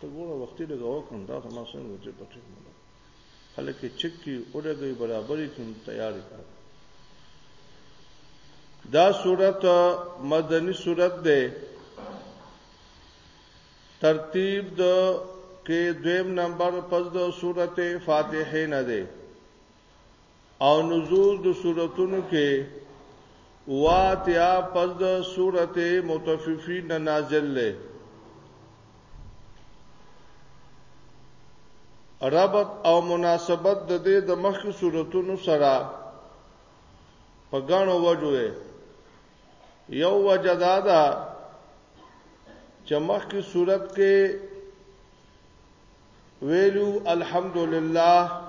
ته ګوره وختي لګاو کړم دا خو ما څنګه چې پټې کړم خلک چک کی اورګي برابرې کوم تیار کړم دا صورت مدنی صورت ده ترتیب د کې دویم نمبر پس د صورت فاتحه نه ده او نزول د سورتونو کې واتیا پس د سورت متففین نازل لې ربط او مناسبت د دې د مخکې سورتونو سره په غاڼو وجو ده یو وجه دا ده چې مخکې صورت کې ویلو الحمدلله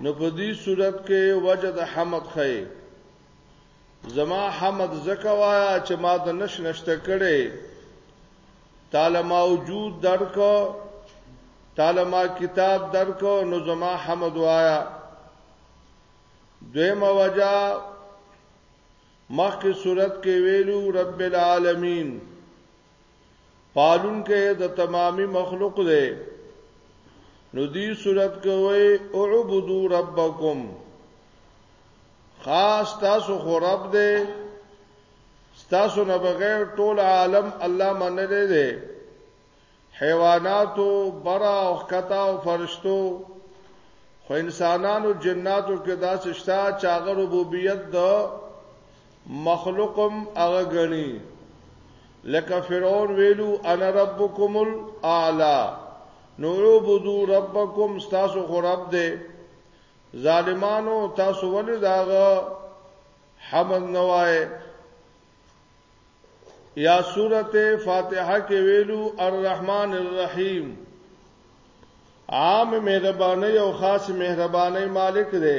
نو په دې صورت کې وجد حمد خې زما حمد زکه وایا چې ما د نش نشته کړي تعالی موجود درکو تعالی ما کتاب درکو نو زما حمد وایا دویمه وجہ مخکې صورت کې ویلو رب العالمین پالون کې د تمامي مخلوق دی نو دی صورت کوي اعبدو ربکم خاص تاسو خو رب دی تاسو نه بغیر ټول عالم الله منل دی حیواناتو برا او خطا او فرشتو خو انسانانو جناتو کې داسې شته چې هغه ربوبیت د مخلوقم هغه غني لکه فرعون ویلو انا ربکم الاعلى نو عبدو ربکم تاسو خو رب دې ظالمانو تاسو ولې داغه حمد نوای یا سورته فاتحه کې ویلو الرحمن الرحیم عام مهرباني او خاص مهرباني مالک دی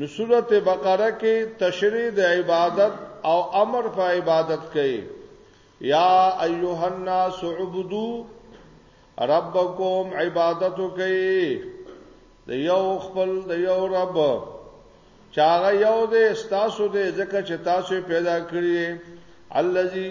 نو سورته بقره کې تشریح د عبادت او امر په عبادت کوي یا ایها الناس عبدو ربکم عبادت کوي د یو خپل د یو رب چاغه یو دې تاسو دې ځکه چې تاسو پیدا کړی الذي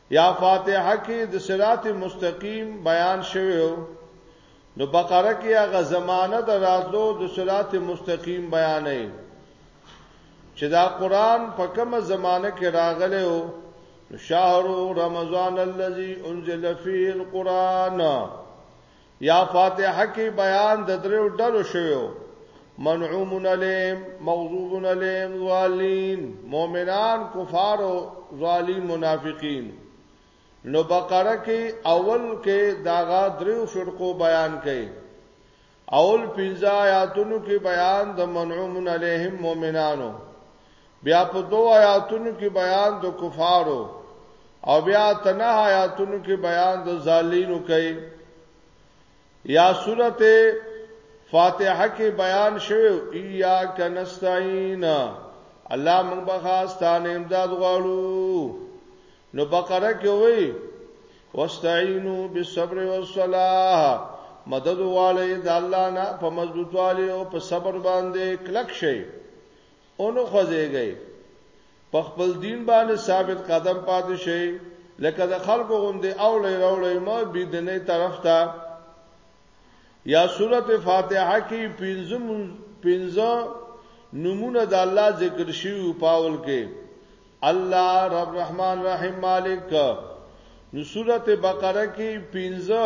یا فاتحه کې د صراط مستقیم بیان شوی او نو بقره کې هغه زمانہ د راتلو د صراط مستقیم بیانې چې دا قران په کومه زمانہ کې راغلی او شهر رمضان الذي انزل فيه القران یا فاتحه کې بیان د دریو ډلو شویو منعومون علیم مغضوبون علیم ظالین مؤمنان کفار او ظالم منافقین نو بقره کې اول کې داغا دریو فرقو بیان کړي اول پنځه آیاتونو کې بیان د منعومون علیهم مؤمنانو بیا په دوه آیاتونو کې بیان د کفارو او بیا تنه آیاتونو کې بیان د ظالمینو کوي یا سورته فاتحه کې بیان شوی ایا کنستاین الله موږ به خاصتانه امداد غواړو نو بقره کې وایي واستعینوا بالصبر والصلاه مدد والے د الله نه په مضبوطوالي او په صبر باندې کلک شي اونو خوځيږي په خپل دین باندې ثابت قدم پاتې شي لکه د خلکو غوندې او لې راولې ما بي دنه طرف ته یا سورته فاتحه کې پنځم پنځه نمونه د الله ذکر شي او پاول کې الله رب رحمان رحیم مالک نو سورته بقره کې پنځه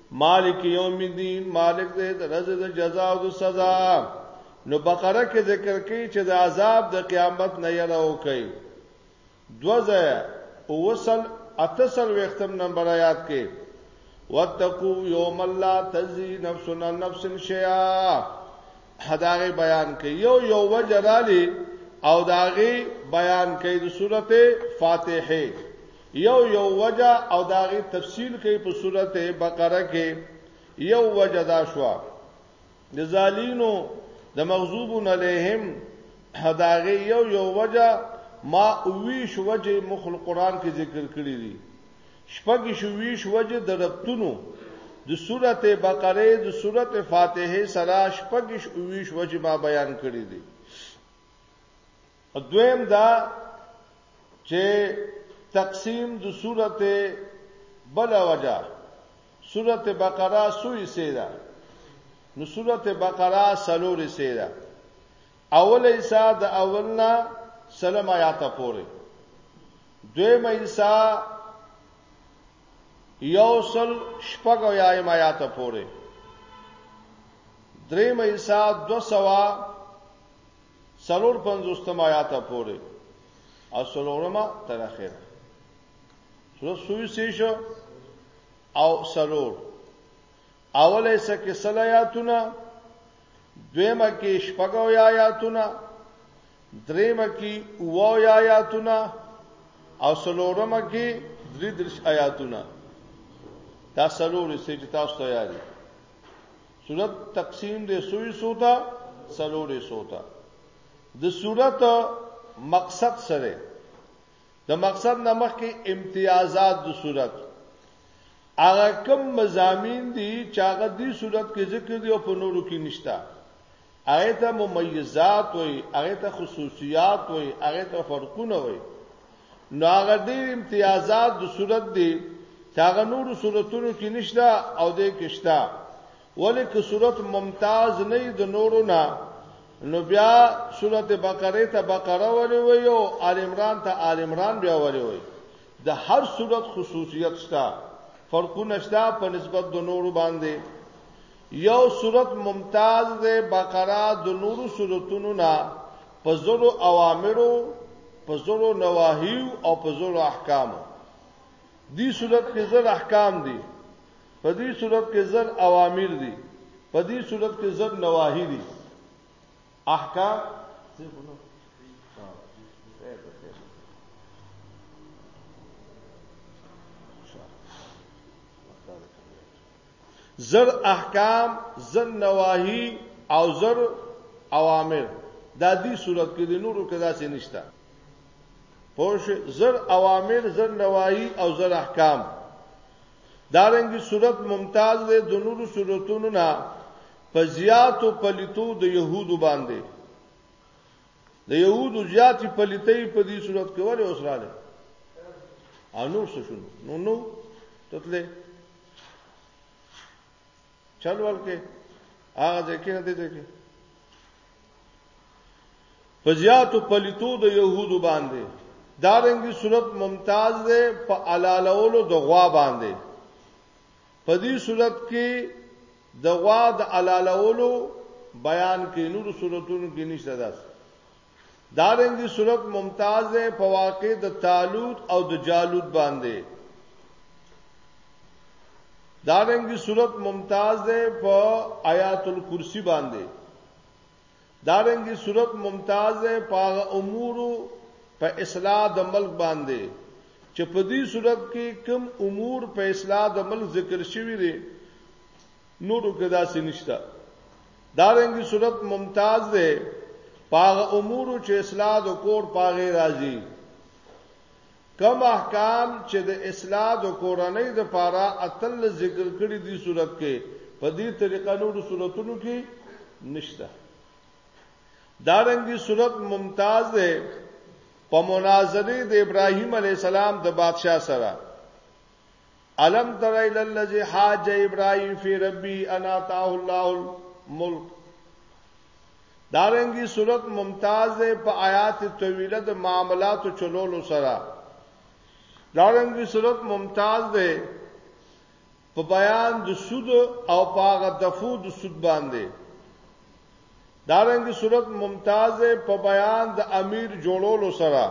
مالک یوم الدین مالک دې د رز د جزا او د سزا نو بقره کې ذکر کوي چې د عذاب د قیامت نه یره او کوي دوزه اوسل اتسل وختم نمبر آیات کې واتقو یوم لا تزی نفس عن نفس شیئا هداغه بیان کوي یو یو وجرالی او داغه بیان کوي د سورته فاتحه یو یو وجه او داغي تفصیل کوي په سورته بقره کې یو وجه دا شو د زالینو د مغضوبون علیهم هداغي یو یو وجه ما اویش وجه مخل قران کې ذکر کړی دي شپږ شویش وجه د ربطونو د سورته بقره د سورته فاتحه سره شپږ اویش وجه ما بیان کړی دي دویم دا چې تقسیم د سورته بل وجه سورته بقره سوې سیدا نو سورته بقره سلورې سیدا اوله ایسا د اولنا سلام آیات پورې دویم ایسا یوصل شپږ یا آیات پورې دریم ایسا 200 څلور پنځوستم آیات پورې او څلورمه تر اخره سورۃ سوی سې شو او څلور اوله سکه سل آیاتونه دویمه کې شپږو آیاتونه دریمه کې اوو آیاتونه او څلورمه کې درې درش آیاتونه دا څلور سې چې تاسو ته یادي صورت تقسیم دی سوی سوتا سلوری سوتا د صورت مقصد سره د مقصد نمخ کې امتیازات د صورت هغه کوم مزامین دي چې هغه دی صورت کې ذکر دی او په نورو کې نشتا هغه ته ممیزات وي هغه ته خصوصیات وي هغه ته فرقونه وي نو هغه ډیر امتیازات د صورت دی چې هغه نور صورتونو کې نشته او د کښتا ولې که صورت ممتاز نه د نورو نه نو بیا صورت بقره ته بقره ولې وي او آل عمران ته آل عمران بیا ولې وي د هر صورت خصوصیت شته فرقونه شته په نسبت د نورو باندې یو صورت ممتاز ده بقره د نورو صورتونو نه په زرو اوامرو په زرو نواهیو او په زرو احکامو دی صورت کې زر احکام دي په دې صورت کې زر اوامر دي په دې صورت کې زر نواهی دي احکام څه ګناه زر احکام زر نواهی او زر اوامر دا دی صورت کې د نورو کې داسې نشته پوش زر اوامر زر نواهی او زر احکام دارنګي صورت ممتاز ده د نورو صورتونو نه په زیاتو پلیتو د يهودو باندې د يهودو زیاتی پلیتې په دې صورت کې وره اوسراله انور څه شو نو نو تتلې چل ورکه هغه ځکه نه دی ځکه په زیاتو پلیتو د يهودو باندې دارنګي صورت ممتاز ده په علالولو د غوا باندې په دې صورت کې د غوا د علالولو بیان کې نور صورتونو کې نشته داس دارنګي صورت ممتاز ده په واقع د تعالوت او د جالوت باندې دارنګي صورت ممتاز ده په آیات الکرسی باندې دارنګه صورت ممتاز ده په هغه امورو په اصلاح د ملک باندې چې په دې صورت کې کم امور په اصلاح د ملک ذکر شوی دی نورو کې داسې نشته دارنګي صورت ممتاز ده پاغه امور چې اصلاح د کور پاغه راځي کوم احکام چې د اصلاح د کورنۍ د پاره اتلس ذکر کړي دي صورت کې په دې طریقه نور صورتونو کې نشته دارنګي صورت ممتاز ده په مناظره د ابراهیم علی السلام د بادشاه سره الم تر الى الذي حاج ابراهيم في ربي ان اتاه الله الملك دارنګي صورت ممتاز ده په آیات طویله د معاملات چلولو سره دارنګي صورت ممتاز ده په بیان د سود او پاغه دفو د سود باندې دارنګ صورت ممتاز په بیان د امیر جوړولو سره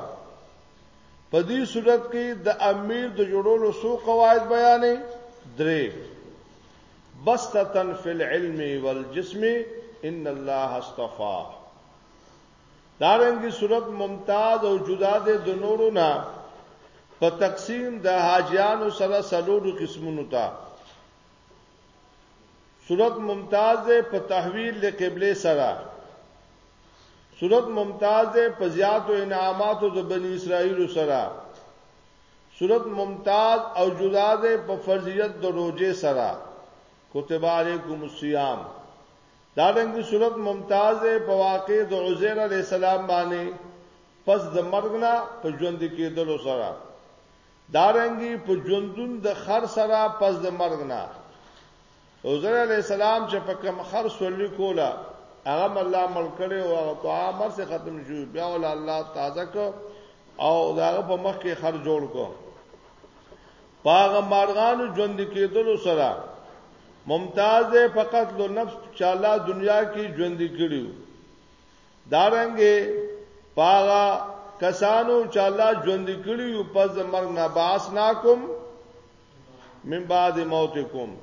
په دې صورت کې د امیر د جوړولو سو قواعد بیانې درې بسطتن فی العلم والجسم ان الله اصطفى دارنګي صورت ممتاز او جدا ده د نورو نه په تقسیم د حاجیانو سره سلوړو قسمونو ته صورت ممتاز ده په تحویل له قبله سره صورت ممتاز ده په زیات او انعامات د بنی اسرائیل سره صورت ممتاز او جدا ده په فرضیت د روزه سره کتب علیکم الصیام دا رنګ صورت ممتاز ده په واقع د عزیر علی السلام باندې پس د مرګ نه په ژوند کې دلو سره دارنګه په ژوندون د خر سره پس د مرګ نه حضور علی السلام چې په کم خر سولې کوله هغه الله مل کړي او هغه طعام سره ختم شو بیا ول الله تازه کو او داغه په مخ کې خر جوړ کو پاغه مارغان ژوند کېدل سره ممتاز فقط لو نفس چې الله دنیا کې ژوند کړیو دارنګه پاغا کسانو چې الله ژوند کړی او پس مرګ نه باس ناکم من بعد موتکم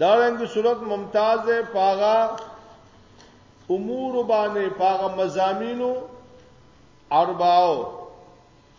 دارنګه صورت ممتاز پاغا امور باندې پاغا مزامینو ارباو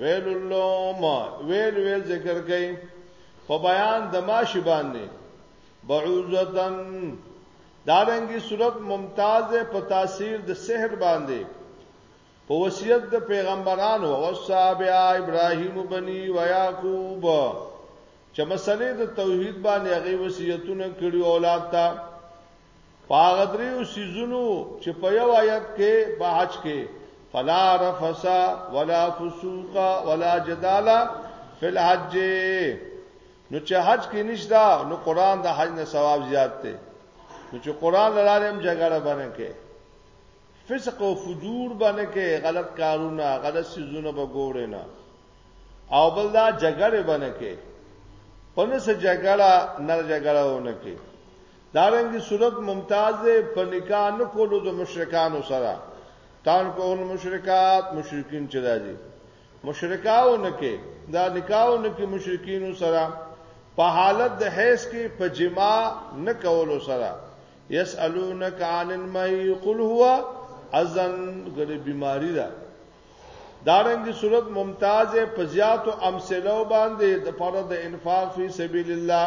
ویل اللهم ویل ویل ذکر کوي په بیان د ماشی باندې بعوزتن دارنګي صورت ممتاز په تاثیر د سحر باندې په وصیت د پیغمبرانو او صابیا ابراهیم بنی و یاقوب چې مسلې د توحید باندې هغه وصیتونه کړی اولاد ته پاغه دریو سیزونو چې په یو آیت کې په حج کې فلا رفسا ولا فسوق ولا جدال فی الحج نو چې حج کې نشدا نو قران د حج نه ثواب زیات دی نو چې قران لارم جګړه باندې کې فسق او فجور باندې کې غلط کارونه غلط سيزونه به ګورې نه او بل دا جګړه باندې کې پنس جګړه نه جګړه ونه کې دا رنګي صورت ممتاز دی په نکاح نه کولو د مشرکانو سره تان کول مشرکات مشرکین چې راځي مشرکاو نه کې دا نکاح نه کې مشرکینو سره په حالت د حیث کې په جما نه کولو سره یسالونک عن المای قل هو اذن ګره بیماری ده دارنګي صورت ممتاز په زیاتو امثله باندې د فرض انفاق فی سبیل الله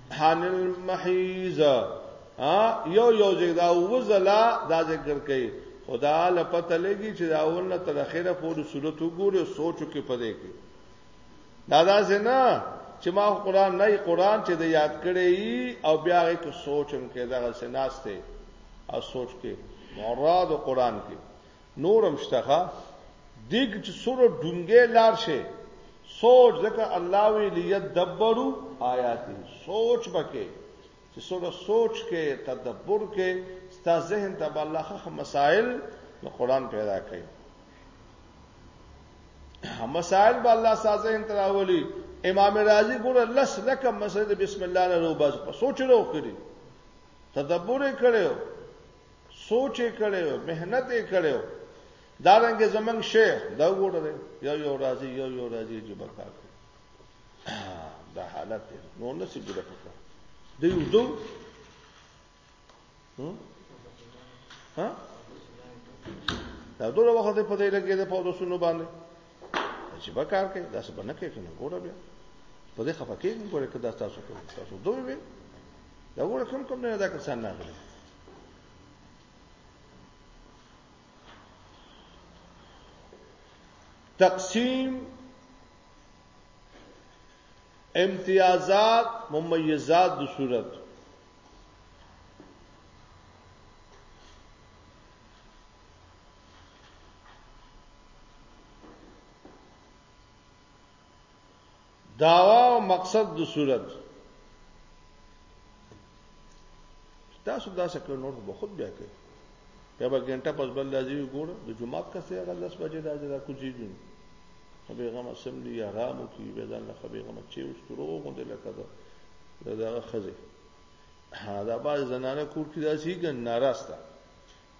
عن المحیز یو یو زګدا وزلا دا ذکر کوي خدا لپته لګي چې دا ونه تر اخره پورې صورت وګوره سوچو کې پدې کې دا دا نه چې ما قرآن نه قرآن چې د یاد کړي او بیا یې کو سوچم کې دا سناسته او سوچ کې مراد قرآن کې نور هم شته ښه دې کې چې سره ډونګې لار شي سوچ ځکه الله وی لیدبرو آیات سوچ بکې چې سره سوچ کې تدبر کې ستا ذهن ته به الله خخ مسائل نو قران پیدا کوي مسائل به الله ساز ذهن ته راولي امام رازي ګوره لس لکه مسجد بسم الله نه روباز په سوچ ورو کړی تدبر کړو سوچ یې کړو مهنت یې کړو دا رنګ زمنګ شیخ دا وګوره یو یو راځي یو یو راځي چې بکار دا حالت دی نو نه څه ګره پکړه دی وځو ها دا ټول وخت په دې لګې ده په دوسونو باندې چې به کار کوي دا څه بنه کوي کنه ګوره بیا په دې خفه کېږم ګوره کدا تاسو کوي تاسو دوی وي دا ګوره کوم کوم نه دا کسان نه غلي تقسیم امتیازات ممیزات د صورت داوا او مقصد د صورت تاسو دا څه کړو نور به خود بیا کوي بیا به ګنټه پس بل راځي ګور د جمعات کسه هغه لس بجې راځي دا کوجی جون خبي غم سم دی آرام کی به ځان له خبي غم چې اوس ترو غوند لکه دا دا خزه دا باز زنانه کور کې داسي ګن ناراسته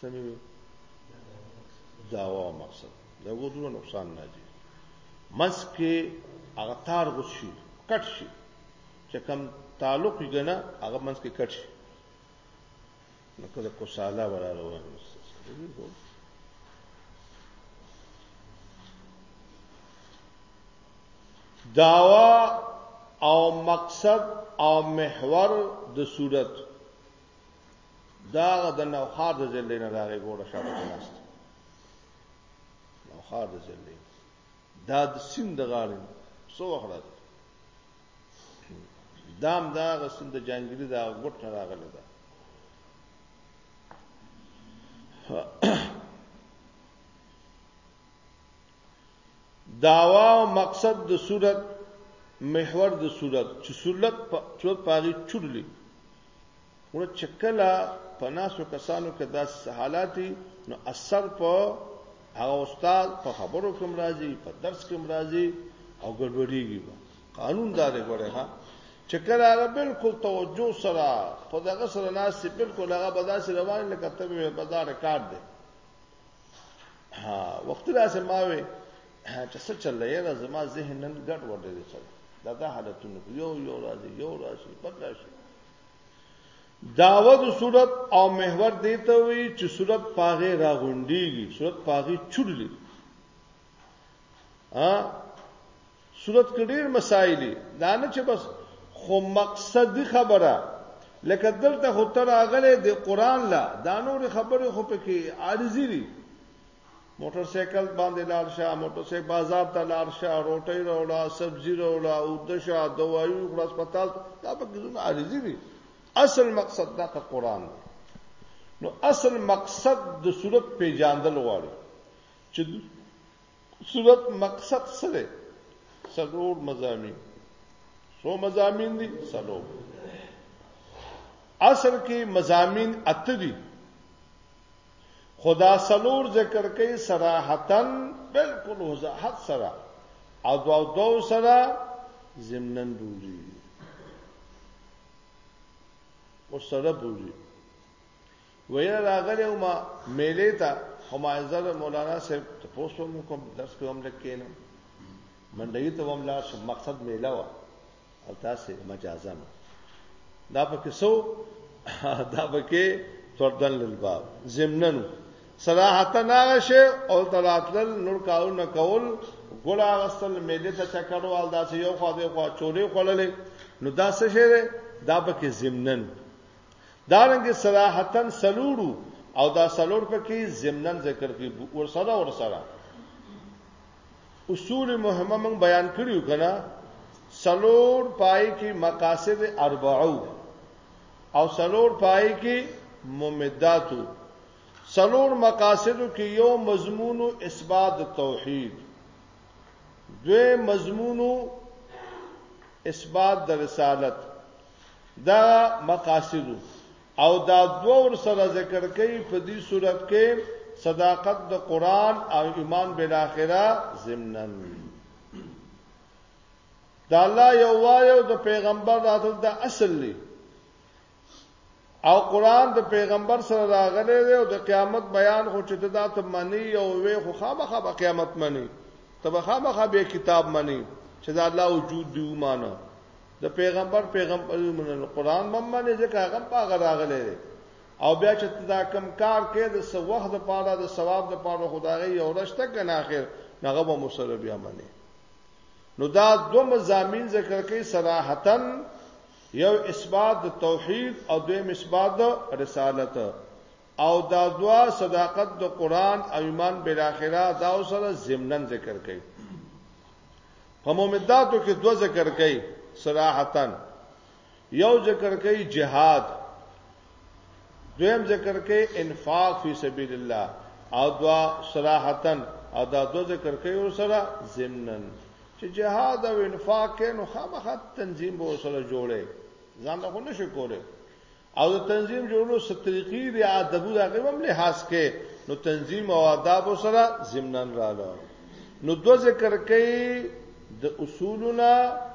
سمې وي داوا او مقصد دا وو دوه نقصان نه دي مسکه هغه تار غوت شي کټ شي چې کم تعلق یې نه هغه منځ کې کټ شي نو کله کو سالا ولا روان داوا او مقصد او محور د صورت دا د نوخار د ضلع نه راغی ګوره شاته لاست نوخار د ضلع دا د سیند د غاړې سو وخړه دام دا غ سیند د جنگلی دا ګټ نه راغلی دا داوا او مقصد د صورت محور د صورت چې صورت په صورت پاغي چورلي ور چکلا پناسو کسانو کې داس حالات نو اثر په هغه استاد په خبرو کوم راځي په درس کوم راځي او ګډوډيږي قانون دار غوړي ها چې کله هغه بالکل توجه سره په دغه سره ناس بالکل هغه بداسي روان لکه ته به بدار کار دی ها وخت دا سه ما وې چې څه چلې نه زما ذهن نن ګډ وډ دي څه دا دا حالتونه یو یو راځي یو راځي بل راځي داود صورت او محور دیته وی چې صورت پاغه راغونډيږي صورت پاغه چړلې ها صورت کې ډېر مسائل دي دا نه چې بس خو مقصد خبره لکه دلته خو تر اغله د قران لا دا نور خبره خو پکې عارضی دي موټر سایکل باندې لار شه موټر سایکل بازار ته لار شه روټي راوړه سبزي راوړه او د شه دوايي خو هسپتال دا پکې زونه عارضی دي اصل مقصد دا قران دی نو اصل مقصد د صورت پیجاندل غواړي چې صورت مقصد سره سلور مزامین سو مزامین دي سلو اصل کې مزامین اته دي خدا سلور ذکر کوي صراحتن بالکل وضاحت سره او دو دو سره زمنن بوزي او سره بوزي ویل راغلی ما میلې ته خو ما زر مولانا صاحب ته پوسو مو کوم درس کې هم لکینم منډی ته هم لاړ شم مقصد میله و او تاسو مجازا نو دا پکې سو دا پکې تردن للباب زمنن صراحتا ناغشه او تلاتل نور کاو نه کول ګل اغستل میلې ته چکر وال دا چې یو خو دې خو چولې خړلې نو دا څه شی دا پکې زمنن دارنګ صراحتن سلوړو او دا سلوړ پکې ضمنن ذکر کوي ورسره ورسره اصول مهمه موږ بیان کړیو کنه سلوړ پای کې مقاصد اربعو او سلوړ پای کې ممداتو سلوړ مقاصدو کې یو مضمون اثبات توحید دوی مضمون اثبات د رسالت دا مقاصد او دا دوه ور سره ذکر کوي په دې صورت کې صداقت د قران او ایمان بالاخره ضمنن دا الله یو وایو د پیغمبر راتل د اصل لی او قران د پیغمبر سره راغلی دی او د قیامت بیان خو چې ته دا ته منی او وې خو خامخا به قیامت منی ته به خامخا به کتاب منی چې دا الله وجود دی ومانه د پیغمبر پیغمبر منل قران باندې ځکه هغه پاغه راغلی دی او بیا چې دا کم کار کې د سو وخت د پاره د ثواب د پاره خدای یو رشته کنه اخر هغه به مسره بیا منی نو دا دو مزامین ذکر کوي صراحتن یو اثبات د توحید او دویم اثبات د رسالت او دا دوا صداقت د قران او ایمان بل اخره دا سره ضمنن ذکر کړي په مومداتو کې دو ذکر کړي صراحتا یو ذکر کړي جهاد دویم ذکر کړي انفاق فی سبیل الله او دوا صراحتا او دا دو ذکر کړي ور سره ضمنن چې جهاد او انفاق کې نو خامخا تنظیم به سره جوړي ځان له خو نشي کوله او د تنظیم جوړو ستریقی دی ادبو دغه هم له حاس کې نو تنظیم او آداب سره ضمنن رااله نو دو ذکر کوي د اصولنا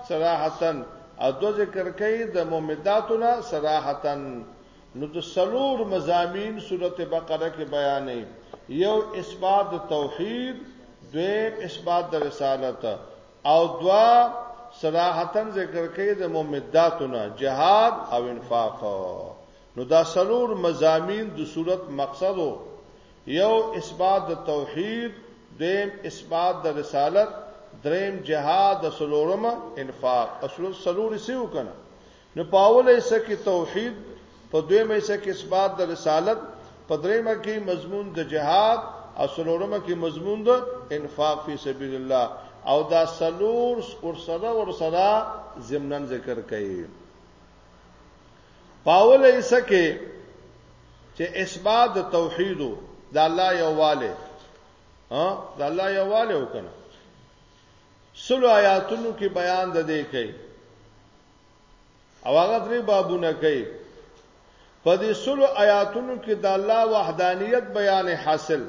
صراحتن او دو ذکر کوي د ممداتنا صراحتن نو د سلور مزامین سورته بقره کې بیانې یو اثبات د توحید دویم اثبات د رسالت او دوا صراحتن ذکر کوي د ممداتونه جهاد او انفاق نو دا سلور مزامین د صورت مقصد یو اثبات د توحید دویم اثبات د رسالت دریم جهاد د سلورم انفاق اصل سلور سیو کنه نو په اوله حصه کې توحید په دویمه حصه کې اثبات د رسالت په دریمه کې مضمون د جهاد او څلورمه کې مضمون د انفاق فی سبیل الله او دا سلور ور سره ور سره ضمنن ذکر کړي پاول ایسه کې چې اثبات د توحید د الله یواله ها د الله یواله وکنه سلو آیاتونو کې بیان د دې کوي او هغه درې بابونه کوي په دې سلو آیاتونو کې د الله وحدانیت بیان حاصل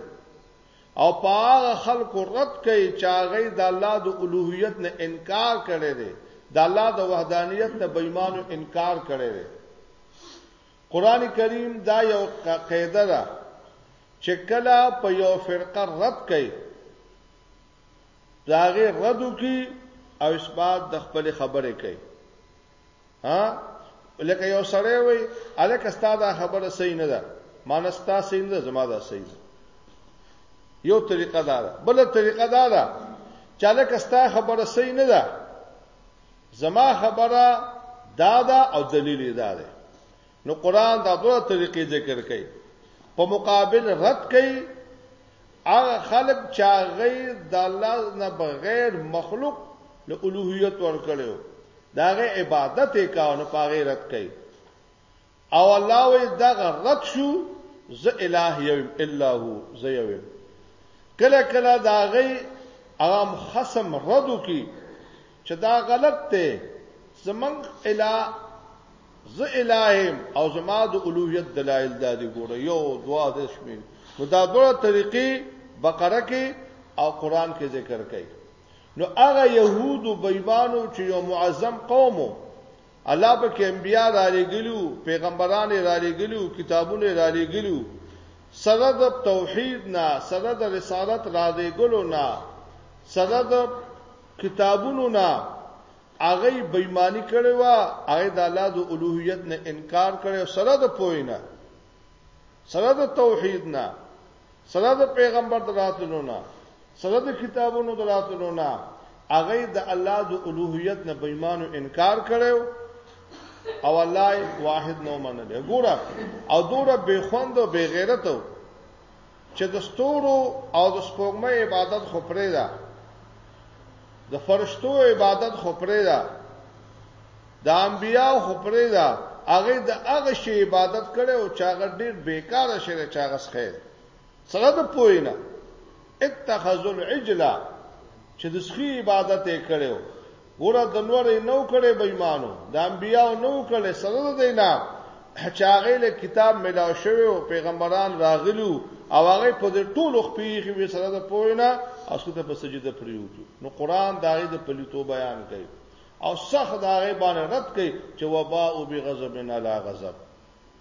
او په هغه خلکو رد کوي چې هغه د الله د الوهیت نه انکار کړي دي د الله د وحدانیت نه بېمانو انکار کړي دي قران کریم دا یو قاعده ده چې کله په یو فرقه رد کوي داغه رد کی او اثبات د خپل خبره کوي ها لکه یو سره وي الک استاد خبره صحیح نه ده مانستا صحیح نه ده زما ده صحیح یو طریقه دا ده بل طریقه دا ده چې الک استا خبره صحیح نه ده زما خبره دا ده او دلیل یې دا ده نو قران دا دوه طریقې ذکر کوي په مقابل رد کوي هغه خلک چې هغه د الله نه بغیر مخلوق له الوهیت ورکړو داغه عبادت یې کاوه نو پاغه رد کړي او الله وی دغه رد شو ز الہ یم الا هو ز یم کله کله داغه عام خصم رد کی چې دا غلط ته زمنګ الہ زه الہیم او زما د الوهیت دلایل د دې ګوره یو دوا د شمیر نو دا دوه طریقې بقره کې او قران کې ذکر کړي نو هغه يهود او بيمانو چې یو معظم قومو الله په کې انبیا را لګلو پیغمبران را لګلو کتابونه را لګلو سره د توحید نه سره د رسالت را لګلو نه سره د کتابونو نه هغه بېمانی کړي وا هغه د الله د اولوهیت نه انکار کړي سره د پوینه سره د توحید نه سره د پیغمبر دراتلو نه سره د کتابونو دراتلو نه هغه د الله د اولوهیت نه بېمانو انکار کړي او الله واحد نو منل ګوره او دوره بے خوند او بے غیرت چې د ستورو او د سپوږمۍ عبادت خو پرې ده د فرشتو عبادت خو پرې ده د انبیاو خو پرې ده هغه د هغه شی عبادت کړي او چې هغه ډیر بیکاره شی چې هغه ښه سره د پوینه اتخذوا العجله چې د سخي عبادت یې کړو ګوره د لورې نو کړي بې ایمانو د انبیاو نو کړي سره د دینا چې هغه له کتاب ملاو شوی او پیغمبران راغلو او هغه په دې ټولو خپېږي وی سره د پوینه او سکه په سجده پریوتو نو قران دا غي د پلیتو بیان کوي او سخت دا غي باندې رد کوي چې وبا او بغضب نه لا غضب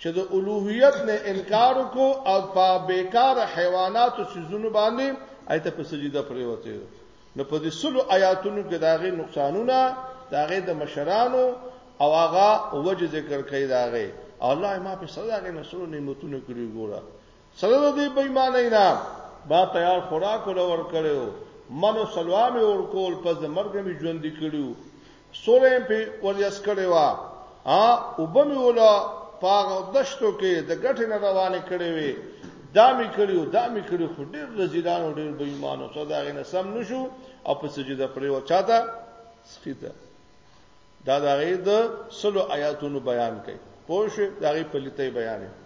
چې د الوهیت نه انکار کو او په بیکار حیوانات او سيزونو باندې ایت په سجده پریوته نو په دې سلو آیاتونو کې داغه نقصانونه داغه د مشرانو او هغه وجه ذکر کوي داغه الله ما په سزا کې نسلو نعمتونه کړی ګوره سره د دې بېمانۍ نه ما تیار خوراک ولور کړو منو سلوامي ور کول پس د مرګ می ژوند کړو سورې په وریاس کړو ا او بمې ولا پاغه دشتو کې د ګټې نه روانې کړې وي دا می کړیو دا می کړیو خو ډیر رزیدان او ډیر بېمانو څه دا غنه سم نشو او په سجده پرې و چاته سخیته دا دا غي د سلو آیاتونو بیان کړي پوه شو دا غي پلیتې بیان کړي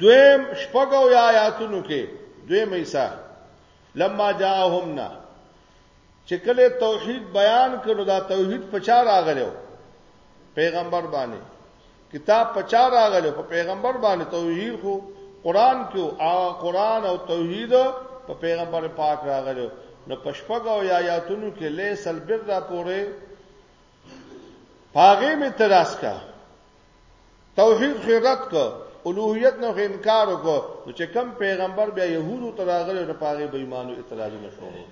دویم شپږو یا آیاتونو کې دویم ایسا لما جاءهم نا چې کله توحید بیان کړو دا توحید په چا راغلو پیغمبر باندې کتاب په چا راغلو په پیغمبر باندې توحید خو قران کې او قران او توحید په پیغمبر پاک راغلو نو پشپګ او آیاتونو کې لیسل بر را پورې پاغه می تراس کا توحید خیرت کو الوهیت نو انکار وکړو چې کم پیغمبر بیا يهودو تراغله نه پاغه به ایمانو اعتراض نه شروع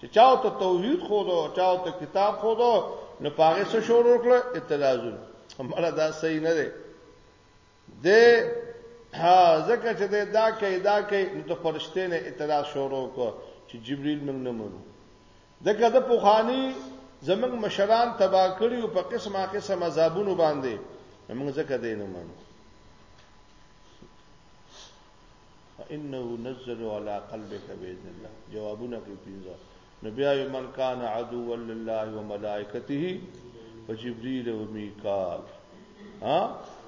چې چاو ته توحید خو دو چاو ته کتاب خو دو نو پاغه سره شروع وکړه اعتراضونه مړه دا صحیح نه دی د ها زکه چې دا کوي دا کوي نو د فرشته نه اعتراض شروع کو چې جبريل موږ نه منو دغه د پوخانی زمنګ مشران تبا کړی او په قسمه قسمه مذهبونو باندې موږ زکه دین نه منو انه نزل على قلبك باذن الله جوابونه کوي پینځه نو بیا وی من کان عدو لله و ملائکته و جبريل و میکال ها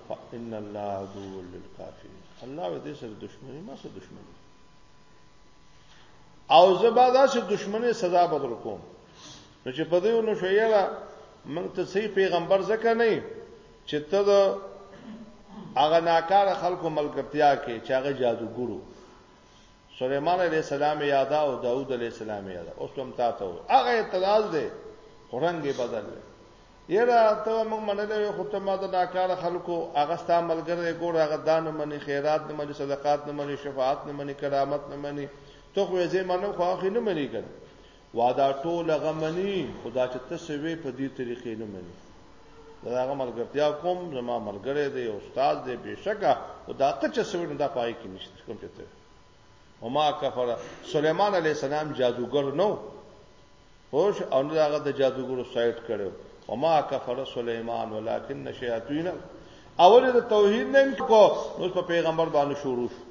فان الله عدو للكافرين الله دې سره دشمنی ما سره دشمنی او زبا دا چې دشمنی سزا بدل کوم نو چې په دې ونه شویلا موږ ته صحیح پیغمبر ځکه نه چې ته د هغه ناکار خلکو ملګرتیا کې چې هغه جادوګرو سليمان عليه السلام یادا او داوود عليه السلام یادا اوس هم تاسو هغه اعتراض دی رنگ بدل دی یره ته موږ منلې خو ته ما د ناکار خلکو هغه ستا ملګری ګور هغه دان منی خیرات نه منی صدقات نه منی شفاعت نه منی کرامت نه منی ته خو یې منو خو اخی نه منی کړ وا دا ټول هغه مني خو دا چې ته څه وې په دې طریقې نه مني دا هغه ملګرتیا کوم زما ملګری دی استاد دی بشکه او دا ته چې سوي نه دا پای کې نشته کوم چې ته وما کفر سليمان عليه السلام جادوګر نو خوش او نه هغه د جادوګرو سایت کړو وما کفر سليمان ولكن الشياطين اول د توحید نه کو نو په پیغمبر باندې شروع شو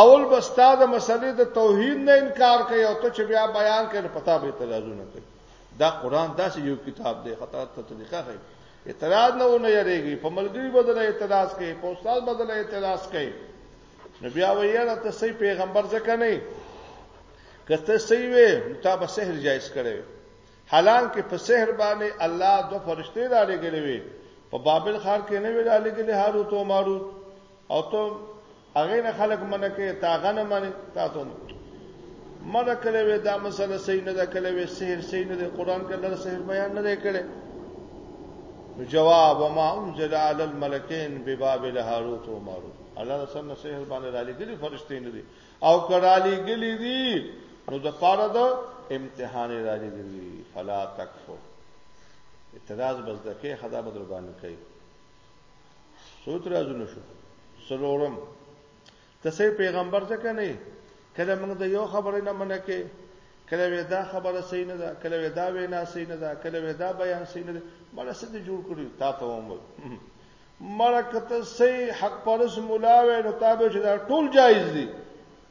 اول به ستا د مسلې د توحید نه انکار کوي او ته چې بیا بیان کړي پتا به اعتراضونه کوي دا قران داسې یو کتاب دی خطا ته طریقه کوي اعتراض نه ونه یریږي په ملګری بدله اعتراض کوي په استاد بدله اعتراض کوي نو بیا ویره ته صحیح پیغمبر ځکه نه کته صحیح وي تا به سحر جایز کړي حالان کې په سحر باندې الله دو فرشتي را لګلې وي په بابل خار کې نه وی را لګلې هاروت او ماروت او ته هغه نه خلک منه کې تا غنه منه تا ته مړه کړې وې دا مسله صحیح نه ده کړې وې سحر صحیح نه ده قران کې الله سحر بیان نه کړي جواب ما انزل على الملكين ببابل هاروت و ماروت الله رسول نه سحر باندې را لګلي فرشتي نه دي او کړه لګلي دي نو د پاره د امتحان را لګلي فلا تکفو اعتراض بس دکې خدا بدر باندې کوي څو ترازونه شو سلورم تسې پیغمبر ځکه نه کله موږ د یو خبرې نه منه کې کله وې دا خبره صحیح نه ده کله وې دا وینا صحیح نه ده کله وې دا بیان صحیح نه ده مړه څه دې جوړ کړی تا ته ومه مړه کته صحیح حق پرس مولا وې نو تابع چې دا ټول جایز دي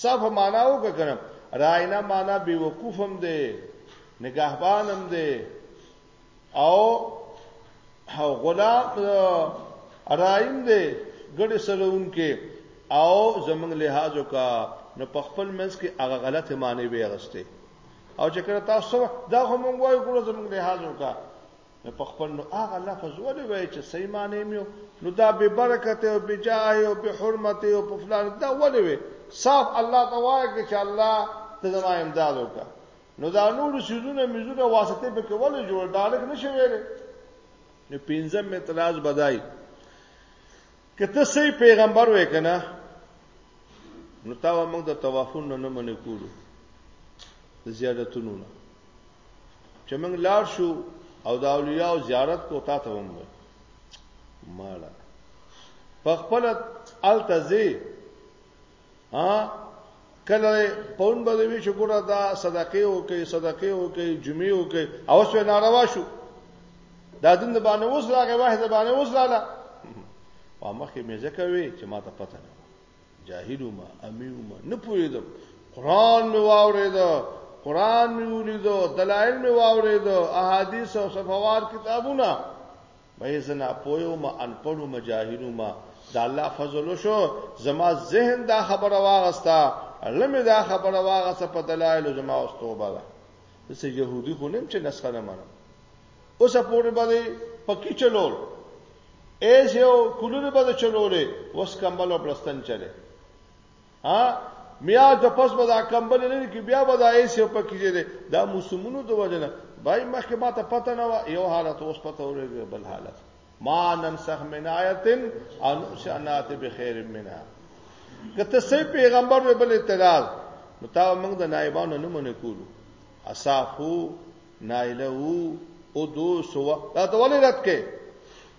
صاف معنا وکړه کنه راینا معنا بیوقوف هم دی نگهبان هم دی او او غلام رایم دی ګړې سلوون کې او زمنګ لحاظ وکا نو په خپل منځ کې هغه غلط معنی وي غسته او چې کړه تاسو دا هم وایو ګړو زمنګ لحاظ وکا نو په خپل نو هغه لفظ ولې وای چې صحیح معنی مې نو دا به برکت او به جاه او به حرمت او په فلان دا ولې وای صاف الله تعالی کې چې الله ته زما امداد وکړه نو دا نور سيزونه مزونه واسطه به کې ولې جوړ دالک نشي ویلې نو پنځم اعتراض بدای کته سي پیغمبر وې کنه نو تا موږ د توافن نه منې کولو زیارتونو نه چې موږ لاړ شو او د اولیاء زیارت کو تا ته ومه مالا په خپل التزی ها کله پون به وی چې ګوره دا صدقه او کې صدقه او کې جمعه او کې او څه ناروا شو دا دین د باندې اوس راغی واه د باندې اوس رااله په مخې مې ځکه وی چې ما ته پته نه جاهل ما امیو ما نه پوهیدم قران مې واورید قران مې ولید دلایل مې واورید احادیث او صفوار کتابونه مې زه ناپوه وم انپړ وم جاهل وم دا الله فضل شو زما ذهن دا خبره واغستا لمه دا خبره واغسته په دلایل زما اوس توبه ده زه يهودي خو نیم چې نسخه نه منم اوس پورې باندې پکی چلول ایس یو کولونه باندې چلولې اوس کمبل او پلستن چلے ها میا د پس به دا کمبل لري کې بیا به دا یې څه پکې دي دا موسمونو د وجنه بای مخکې ماته پته نه و یو حالت اوس پته ورغی بل حالت ما ننسخ من آیت ان شانات بخیر منها کته سي پیغمبر به بل اعتراض نو تا موږ د نایبانو نه مونږ کولو اصافو نایله وو او دو سو دا ته ولې رات کې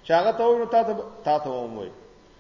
چاغه ته نو تا ته تا ته وموي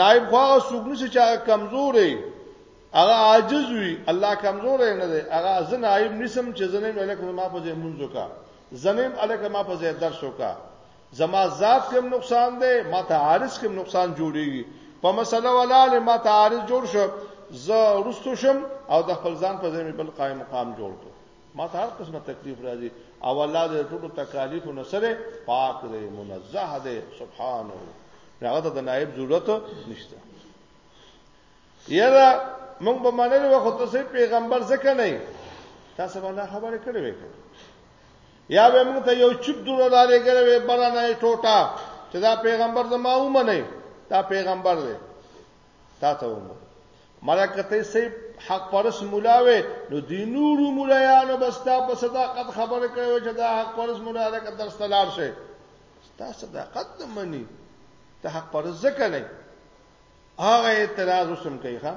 نائب خو هغه څوک نشي چې هغه کمزورې هغه عاجز وي الله کمزورې نه دی هغه زه نائب نسم چې زنه ملک ما په ځای منځو کا زنیم الک ما په ځای درس وکا زما ذات کوم نقصان دی ما ته عارض کوم نقصان جوړیږي په مسله ولاله ما ته عارض جوړ شو زه رستو شم او د خپل ځان په ځای بل قائم مقام جوړ کړ ما ته هر قسمه تکلیف راځي او الله دې ټول تکالیف نه سره پاک دی منزه دی سبحانه هغه ته د نائب ضرورت نشته یاره موږ به منل وخت ته پیغمبر ځکه نه تاسو باندې خبره کړې وې یا به موږ ته یو چوب دور را لګره وې بل نه ټوټه چې دا پیغمبر زما ومنه دا پیغمبر دی تا ته ومو مرکه ته سي حق پرس مولا وې نو د نورو مولایانو بستا په صداقت خبره کوي چې دا حق پرس مولا ده که درس تلار شي ستا صداقت نه مني ته حق پرس ځکه نه هغه اعتراض وسم کوي ها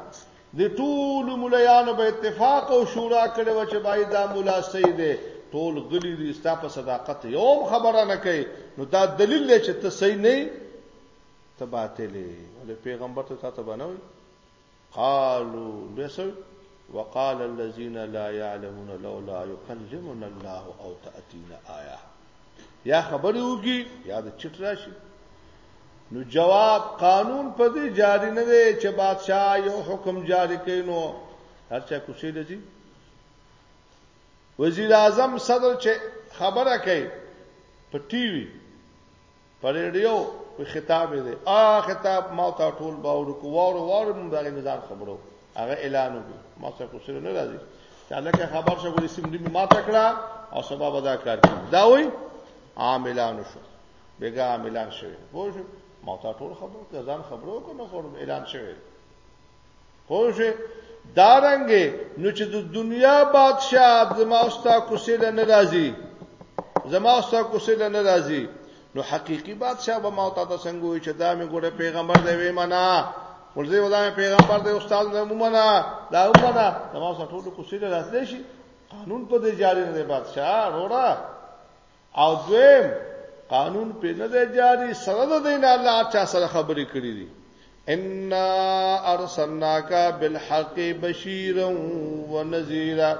د ټول مولایانو به اتفاق او شورا کړي و چې باید دا مولا صحیح دی ټول غلی دي ستا په صداقت یوم خبره نه کوي نو دا دلیل دی چې ته صحیح نه ته باطل ولې پیغمبر ته تاسو باندې وي قالو بسو وقال الذين لا يعلمون لولا يكلمنا الله او تاتينا آية یا خبرې وکي یا د چټ راشي نو جواب قانون په دې جاری نه دی چې بادشاہ یو حکم جاری کړي نو هر چا کوشي لږي وزیر اعظم صدر چې خبره کوي په ټي وي په ریډیو په خطاب دی آ خطاب ما ته ټول باور کو وار وار مونږ دغه نظام خبرو هغه اعلان وکړ ما څه کوسر نه راځي چې لکه خبر شو ګورې سیم دې ما تکړه او سبب ادا کار کی دا وای عاملان شو بیګا عاملان شوی پوه شو ما ته ټول خبرو ځان خبرو کوم خبرو اعلان شوی خو شه دارنګ نو چې د دنیا بادشاہ زما اوستا کوسې له ناراضي زما اوستا کوسې له ناراضي نو حقيقي بادشاہ به ما ته د څنګه وي چې دا مې ګوره پیغمبر دی وې منا ورځي ودا مې پیغمبر دی استاد نه مومنا دا مومنا زما اوستا ټول کوسې له راځي شي قانون په دې جاري نه دی بادشاہ وروړه او دویم قانون په نه دی جاری سره د دین الله چا سره خبرې کړې دي ان ارسلناک بالحق بشیرا ونذیرا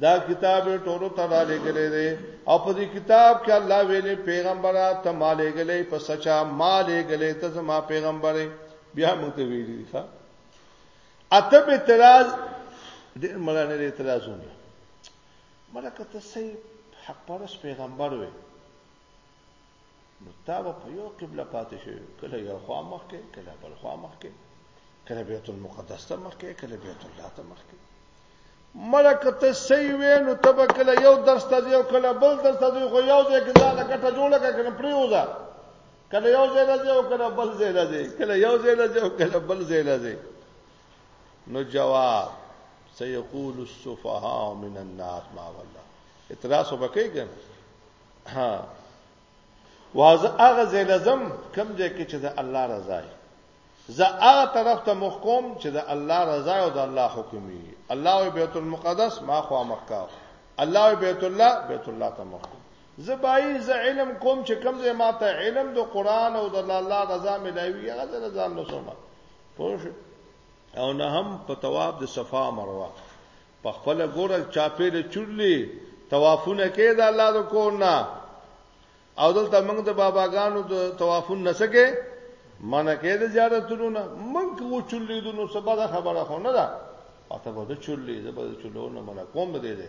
دا کتاب ټولو ته را لګلې دي او په دې کتاب کې الله ویلې پیغمبره ته ما لګلې په سچا ما لګلې ته زما پیغمبره بیا موږ ته ویلې ښا اته به اعتراض ډېر مړانه اعتراضونه مړه که ته صیب حق پرست پیغمبر وې نو تا به په یو قبله پاتې شوی کله یو خوا مخ کې کله بل خوا مخ کې کله بیت المقدس ته مخ کې کله بیت الله ته مخ کې مړه که ته صحیح وې نو ته به کله یو درس ته یو کله بل درس ته خو یو ځای کې ځان کټه جوړه کړې پریوځه کله یو ځای راځي او کله بل ځای راځي کله یو ځای راځي او کله بل ځای راځي نو جواب سيقول السفهاء من الناس ما والله اعتراض وبکې کنه ها واز هغه زلزم کم ځای کې چې د الله رضا وي زه هغه طرف ته مخ کوم چې د الله رضا او د الله حکم وي الله او بیت المقدس ما خو مخکاو الله او بیت الله بیت الله ته مخ کوم زه بای زه علم کوم چې کم ځای ما ته علم د قران او د الله رضا ملایوي هغه رضا نو سمه پوه او نه هم په طواف د صفا مروه په خپل ګورل چاپې له چورلې طوافونه کې د الله د کور نه او دلته موږ د باباګانو د طوافون نسکه منه کې د زیارتونو نه موږ و چولې دونو سبا د خبره خو نه ده پته به د چولې د به چولو نه منه کوم به دې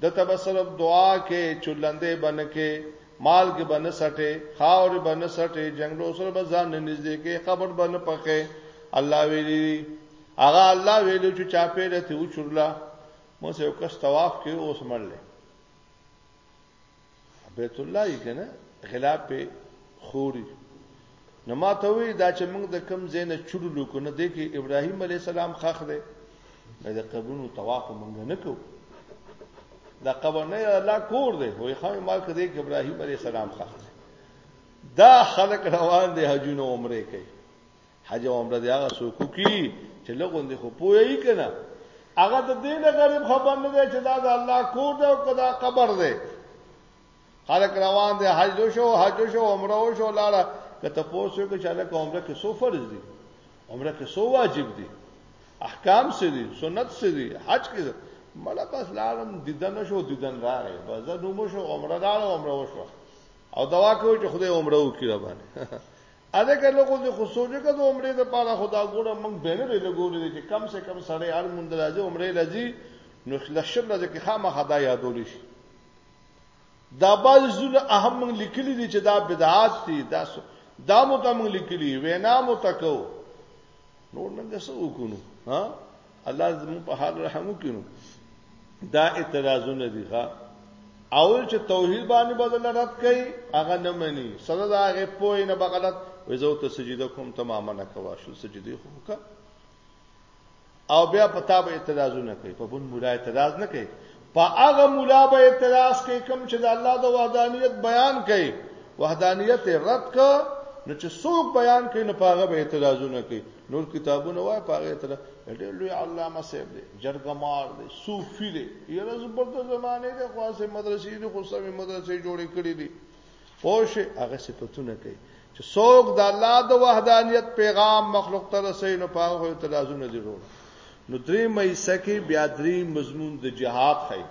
ده ته به صرف دعا کې، چورلندې به نه کې، مالګې به نه څټې، خاورې به نه څټې، جنګلو سره به ځان نه نږدې کې، قبر به نه پخې. الله ویلي دي. هغه الله ویلو چې چاپېره ته وچورله، موږ یو کس طواف کې اوس مړلې. بیت الله یې کنه غلا په خوري نو ما ته وی دا چې موږ د کم زین چړلو کو نه دی کې ابراهیم علی السلام خخ دی د قبرونو طواف موږ نه کو دا قبر نه الله کور دی وای خو ما کې دی کې ابراهیم علی السلام خخ دی دا خلق روان دي حجونه عمره کوي حج او عمره دی هغه څوک کی چې لګوندې خو پوهی کنه هغه د دین غریب خبر نه دی چې دا د الله کور دی او کدا قبر دی خلک روان دي حج شو حج شو عمره شو لاړه کته پوسو کې چې هغه عمره کې سو فرض دي عمره کې سو واجب دي احکام څه دي سنت څه دي حج کې مله بس لاړم دیدن شو دیدن راغی بس نو مو شو عمره لاړ عمره وشو او دوا کوي چې خدای عمره وکړي باندې اده که لوګو دې خو سوچ وکړه د عمرې د پاره خدا ګوره موږ به نه ویل ګورې دې چې کم سه کم سړی هر مونږ راځي عمرې راځي نو لشل راځي کې خامہ خدا یادول شي دا باز زونه اهم موږ لیکلي دي چې دا بدعات دي دا دا مو ته موږ لیکلي وینا مو تکو نور موږ څه وکړو ها الله زمو په حال رحم وکړو دا اعتراضونه دي ښا اول چې توحید باندې بدل رد کړي هغه نه مني سره دا هغه پوی نه بغلط وزو ته سجده کوم تمامه نه کوا شو سجده خو وکړه او بیا پتا به اعتراضونه کوي په بن مولا اعتراض نه کوي په هغه مولا به اعتراض کوي کوم چې د الله د وحدانیت بیان کوي وحدانیت رد ک نو چې څوک بیان کوي نو په هغه به اعتراضونه کوي نور کتابونه وای په هغه اعتراض ډېر لوی علامه صاحب دی جرګمار دی صوفي دی یره زبرد زمانه دی خاصه مدرسې دی خو سمې مدرسې جوړې کړې دي پوش هغه صفاتونه کوي چې څوک د الله د وحدانیت پیغام مخلوق ته رسوي نو پاغه هو ته لازم نه ضرور نو درې مې سکه بیا درې مضمون د جهاد خي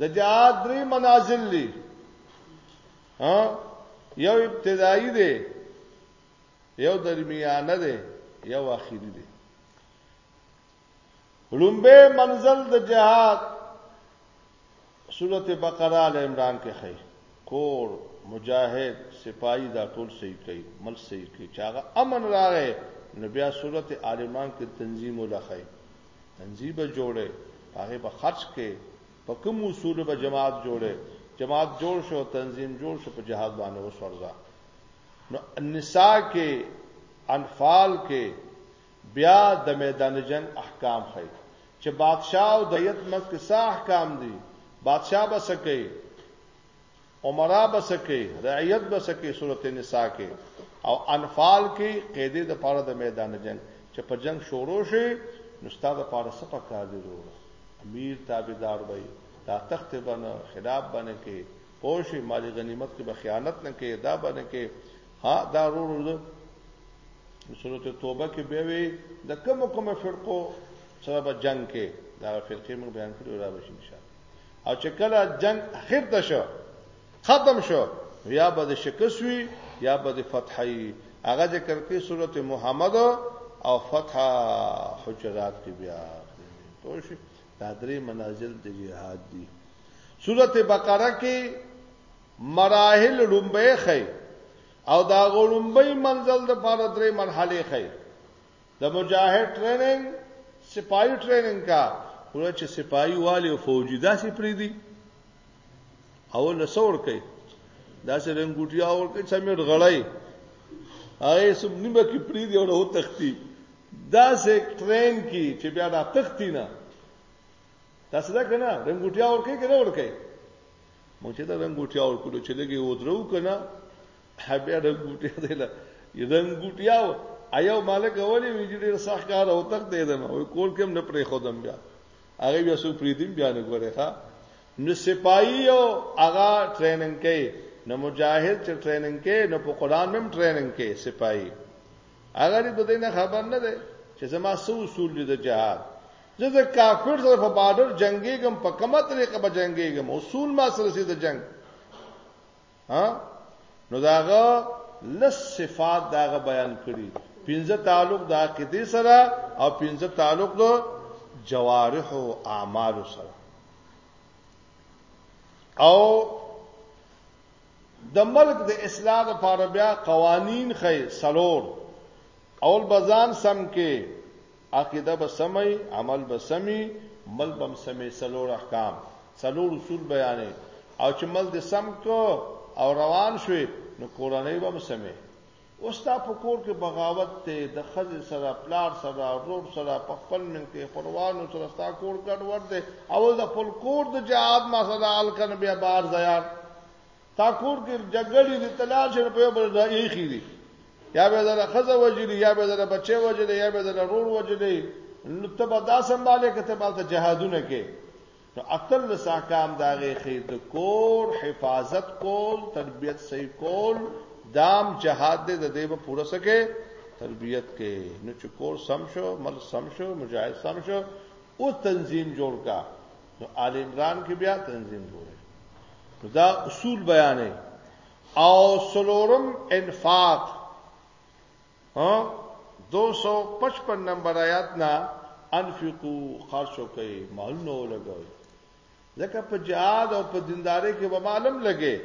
د جهاد درې منازل دي ها یو ابتدایي دی یو درمیانه دی یو اخیری دی لومبه منزل د جهاد سورته بقره ال عمران کې خې کور مجاهد سپایي دا ټول صحیح کوي مل صحیح کوي چاغه امن راغې نو بیا سورته ال عمران کې تنظیم ولخې تنظیم به جوړه هغه به خرج کې په کوم اصول به جماعت جوړه جماعت جوړ شو تنظیم جوړ شو په جهاد باندې وسورځه نو النساء کې انفال کې بیا د میدان جنګ احکام ښیي چې بادشاه او دعیت منځ کې څه احکام دي، بادشاه به څه کوي، عمرا به څه کوي، رعیت به څه کوي، سورت نساء کې او انفال کې قیدې د پاره د میدان جنگ چې په جنگ شروع شي نو ستاسو لپاره څه پکار دی وروره امیر تابعدار وي دا تخت باندې خلاف باندې کې پوه شي مالی غنیمت کې به خیانت نه کوي دا باندې کې ها دا ورور ده سورته توبه کې به وي د کوم کوم فرقو سره به جنگ کې دا فرقې موږ بیان کړو را بشي ان شاء الله او چې کله جنگ اخر ته شو ختم شو یا به د شکست وي یا به د فتحي هغه ذکر کې سورته محمد او فتح حجرات کې بیا توش دا درې منازل د جهاد دي سورته بقره کې مراحل لومبه خي او دا غړومبه منزل د پاره درې مرحله خي د مجاهد ټریننګ سپایي ټریننګ کا ورته چې سپایي والي او فوجي داسې پری دي او لسور کوي داسې رنګوټیا ور کوي سمېټ غړای هغه سم نیمه کې پری دي او له تختی داسې ټرین کی چې بیا دا تختی نه تاسو دا کنه رنګوټیا ور کوي کنه ور کوي مونږ ته رنګوټیا ورکړو چې لګي ودرو کنه بیا رنګوټیا دی لا رنګوټیا ایو مالک اولی ویډیو ډیر سخت کار او تک دی دم او کول کوم نه پرې خودم بیا هغه بیا سو پریدم بیا نه ګوره ښا نو سپایي او هغه ټریننګ کوي نو مجاهد چې ټریننګ کوي نو په قران هم ټریننګ کوي سپایي هغه دې نه خبر نه ده چې زما سو اصول دي د جهاد زه د کافر سره په بارډر جنگيږم په کومه طریقه به جنگيږم اصول ما سره سي د جنگ ها نو داغه لس صفات داغه بیان کړي پنځه تعلق د عقیده سره او پنځه تعلق د جوارح او اعمال سره او د ملک د اصلاح لپاره بیا قوانین خې سلور اول بزان سم کې عقیده به سمه وي، عمل به سم وي، مل به هم سم وي، څلور احکام، څلور اصول بیانوي او چې مل دې سم کړ او روان شوې نو کورنۍ به هم سمې. اوس ستا په کور کې بغاوت دی، د ښځې سره، پلار سره، ورور سره، په خپل مل کې خپلوانو سره ستا کور ګډوډ دی، اول د خپل کور د جهاد مسله حل کړه نو بیا بهر ځه یار. تا کور کې جګړې دي تلاش په یو بل ځای ایخي دي یا به زره خزه وجلی یا به زره بچي وجلی یا به زره رور وجلی نو ته به دا سمباله کته مال ته جهادونه کې نو عقل له احکام داغه خې د کور حفاظت کول تربيت صحیح کول دام جهاد دې د دې په پوره سکے تربيت کې نو چې کور سم شو مل سم شو مجاهد سم شو او تنظیم جوړ کا نو آل عمران کې بیا تنظیم جوړه دا اصول بیانې او سلورم انفاق ها 255 نمبر آیات نا انفقو خرچو کوي مال نو لګوي ځکه په جهاد او په دینداري کې به معلوم لګي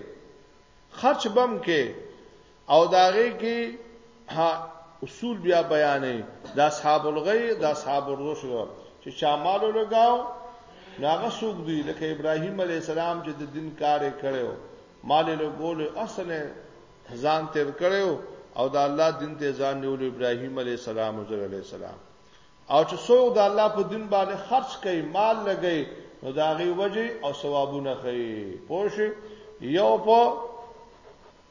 خرچ بم کې او داغه کې ها اصول بیا بیانې د اصحاب الغی د اصحاب الرشد چې چا مال لګاو ناغه سوق دی لکه ابراهیم علی السلام چې د دین کار کړو مال لګول اصل ځان تیر کړو او د الله دین ته ځان نیول ابراهیم علی السلام او زر علی السلام او چې څوک د الله په دین باندې خرج کوي مال لګي نو داغي وجه او ثوابونه کوي پوه یو په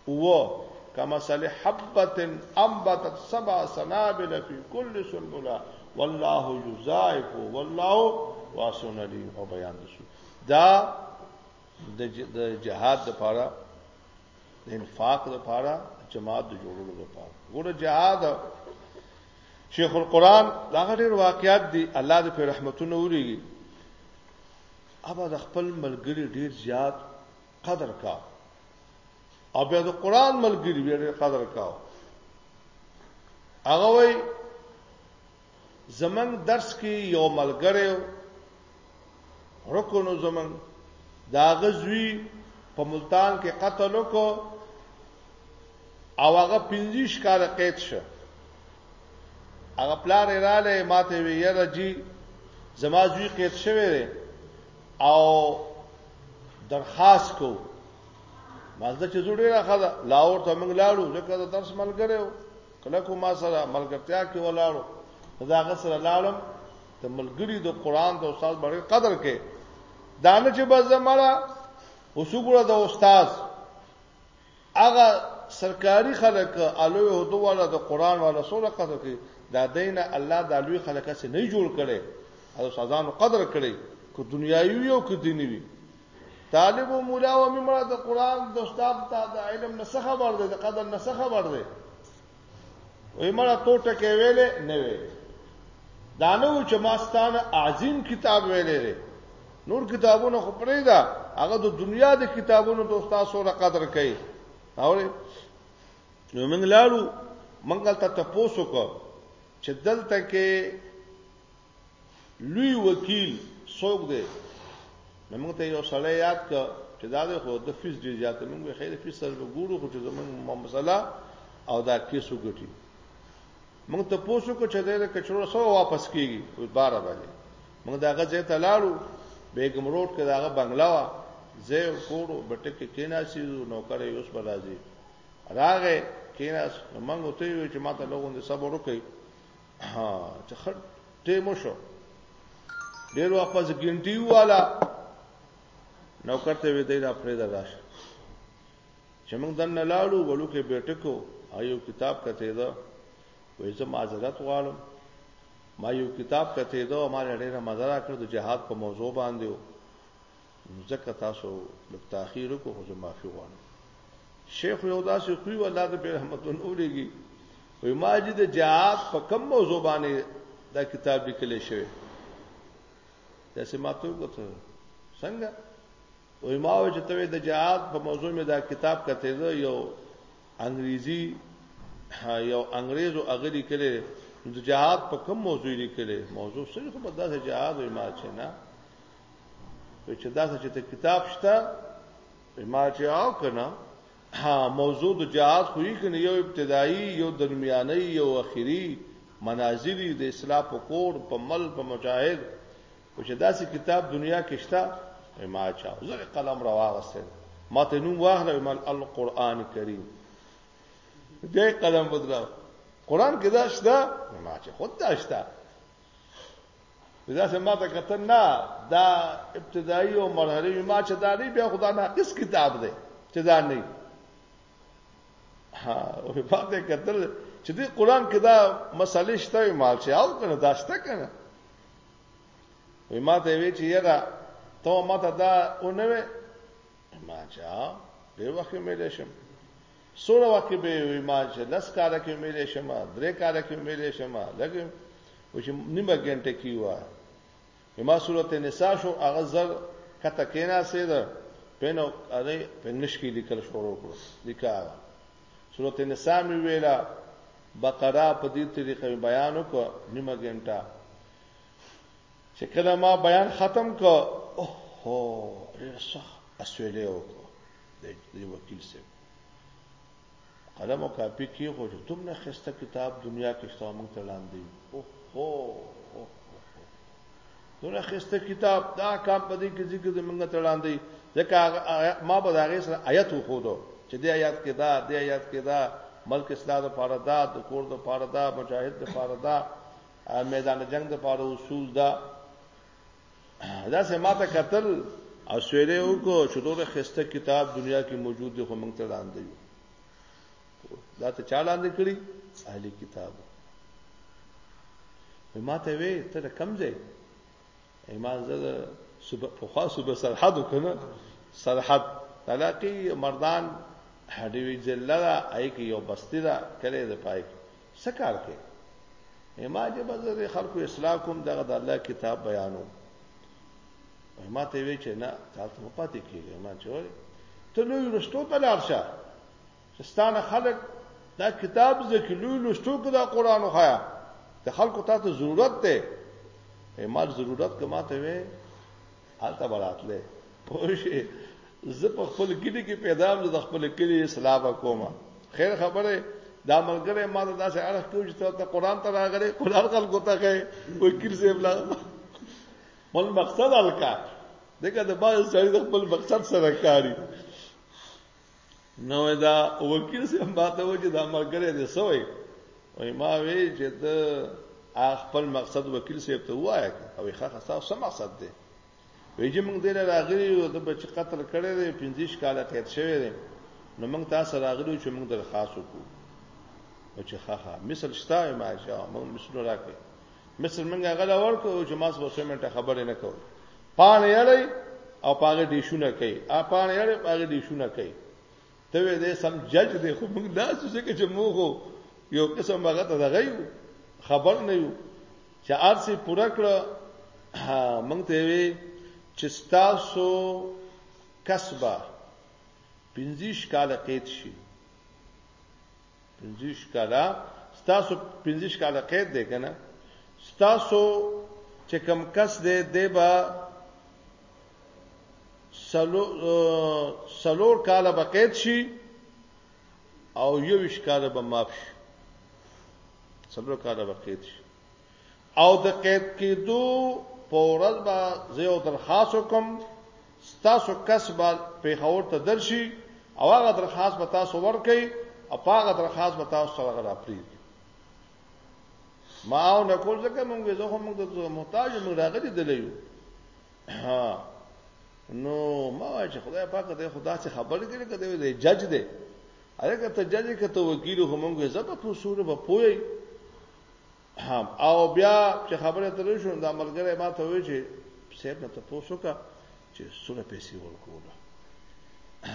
اووه، کمثل حبة انبتت سبع سنابل فی کل سنبلة والله یضاعف والله واسع علیم او بیان دسو دا د جهاد د پاره د انفاق د پاره جماعت د جوړولو د پاره ګوره جهاد شیخ القرآن دا ډېر واقعیات دي الله دې په رحمتونو وريږي ابا د خپل ملګری ډېر زیات قدر کا او بیا د قران ملګری بیا ډېر قدر کا هغه وای زمنګ درس کې یو ملګری رکو نو زمنګ دا غزوی په ملتان کې قتل وکړ او هغه 15 کال قید شو هغه پلار رااله ماته وی یره جی زما زوی قید شوی دی او درخواست کو مازه چې جوړې راخله لاور ته موږ لاړو ځکه دا درس ملګری و کله کو ما سره ملګرتیا کې ولاړو دا غسر لاړم ته ملګری د قران د استاد باندې قدر کې دانه چې بس زمړه وسوګړه د استاد هغه سرکاري خلک الو يهودو والا د قران والا سره قدر کوي دا دینه الله د الوی خلک څخه نه جوړ کړي او سازانو قدر کړي کو دنیایي یو کو دیني وي طالب او مولا او ممړه د قران د استاد ته د علم نه څه خبر دی د قدر نه څه خبر دی وې مړه تو ټکې ویلې نه وې دانو چې ماستان عظیم کتاب ویلې لري نور کتابونه خو پرې ده هغه د دنیا د کتابونو ته استاد سره قدر کوي اورې نو موږ لاړو منګل ته تاسو کو چې دلته کې لوی وکیل څوک دی نو موږ ته یو سړی یاد کړ چې دا د خو د فیس ډیر زیات موږ به خیر فیس سره ګورو خو چې زمونږ مسله او دا کیس وګټي موږ ته پوښتنه کو چې دا کچرو سو واپس کیږي او بار باندې موږ دا غځه ته لاړو بیگم روډ کې داغه بنگلا وا زه کوړو بټک کې کینا سي نوکر یې اوس برازي راغه کینا موږ ته یو چې ماته لوګون دې صبر وکړي ها چې خټ ټیمو شو ډیر وخت پس ګینټي والا نو کرته وی دی را فرید راش چې موږ دنه لاړو ولو کې بیٹکو ایو کتاب کته دا وې زه معذرت غواړم ما یو کتاب کته دا ما ډیره مزه را کړ د جهاد په موضوع باندې نو ځکه تاسو لږ تاخير وکړو خو زه معافي غواړم شیخ یو داسې خوې ولا د رحمتون اولېږي وي ما چې د جهاد په کم موضوع باندې دا کتاب لیکل شوی دا سماتو کوته څنګه وي ما چې ته د جهاد په موضوع مې دا کتاب کته یو انګریزي یو انګریزو اغلی کړي د جهاد په کم موضوع لیکل موضوع سره خو په داسې جهاد وي ما چې نه چې دا چې ته کتاب شته ما چې او کنه ها موضوع د جهاد خو یې کنه یو ابتدایي یو درمیاني یو اخیری مناظری د اسلام په کور په مل په مجاهد او چې داسې کتاب دنیا کې شته ما چا زر قلم راوغسته ما ته نوم واخله مال القرآن کریم دې قلم بدلا قرآن کې دا شته ما چې خود دا شته دا چې ما ته کتل نه دا ابتدایي او مرحلي ما چې دا نه بیا خدا نه کس کتاب دی چې دا نه ها او په دې کتل چې دې قران کې دا مسالې شته مال چې او کنه دا شته کنه وې ما ته وی چې یدا ته ما ته دا اونوي ما چا به وخت مې لشم سوړه وخت به وي ما چې لس کاله کې مېلې شمه درې کاله کې مېلې شمه لګم و چې نیمه ګنټه کې و ما سورته نساء شو هغه زر کته کینا سید پینو اره پنګش کې لیکل شروع کړو لیکا سورته نساء می ویلا بقره په دې طریقې بیان وکړه نیمه ګنټه چې کله ما بیان ختم کو اوه ډیر سخت اسویلې وکړه دی وکیل صاحب قلم او کاپی کې خو چې تم نه خسته کتاب دنیا کې شته موږ ته لاندې او هو دونه خسته کتاب دا کام په دې کې ذکر دې موږ ته لاندې ځکه ما به دا غي سره آیت خو دو چې دې آیات کې دا دې آیات کې دا ملک اسلام د پاره دا د کور د پاره دا مجاهد د پاره دا میدان جنگ د پاره اصول دا دا سه ماته قتل او سویره وکړو چې ډوره خسته کتاب دنیا کې موجود دی خو موږ ته لاندې یو دا ته چا لاندې کړی اهلي کتاب ما ته وی ته کم ځای ایمان زه صبح په خاص صبح سرحد وکنه سرحد علاقه مردان هډوی ضلع را ایک یو بستی را کله د پای څه کار کوي ما دې بازار خلکو اصلاح کوم دغه د الله کتاب بیانو ما ته وی چې نه تاسو په پاتې کېږئ ما چې وای ته لوی رښتو ته لار شه ستانه خلک دا کتاب ځکه لوی رښتو کې دا قران وخایا د خلکو ته ضرورت ده مال ضرورت کما ته وی هلته براتله پوه شي زه په خپل کلی کې پیدا یم د خپل کلی اصلاح وکوم خیر خبره دا ملګری ما ته داسې اړه کوي چې ته قرآن ته راغلی قرآن خلکو ته کوي وای کیر صاحب لا مل مقصد الکا دغه د باز سړي د خپل مقصد سره کاری نو دا وکیل سم باته و چې دا مرګره دې سوې وای ما وی چې ته خپل مقصد وکیل سیب ته وایې او ښه خاصه سم مقصد دی وی چې موږ دې راغلی او د بچ قتل کړي دي 15 کاله قید شوی دی نو موږ تاسو راغلی چې موږ درخواست وکړو چې ښه ښه مثال شته ما چې موږ مثال راکړي مثل منګه هغه دا ورکو چې ماس به سیمنټه خبره نه کوي پان یړی او پاګه دیشونه کوي ا پان یړی پاګه دیشونه کوي ته دې سم جج دې خو موږ دا څه کې چې موږ یو قسم هغه ته دغه یو خبر نه یو چې ارسي پوره کړ موږ ته وی چې تاسو کسبه 25 کال قید شي پنځویش کاله ستاسو پنځویش کاله قید دی کنه ستاسو چې کم کس دی دی با سلو سلور کاله به قید شي او یو ویش کاله به معاف شي سلور کاله به قید شي او د قید کیدو په ورځ به زه یو درخواست وکم ستاسو کس به پیښور ته درشي او هغه درخواست به تاسو ورکړي او هغه درخواست به تاسو سره راپری ما او نه کول ځکه مونږ زه هم د محتاج مونږ راغلي دلیو نو ما چې خدای پاک دې خدا څخه خبر کړي کده دې جج دې هغه ته جج کته وکیل هم مونږ زبط وسوره په پوي هم او بیا چې خبره ترې شو دا ملګری ما ته وی چې سیب نه ته پوسو کا چې سونه پیسې ورکوله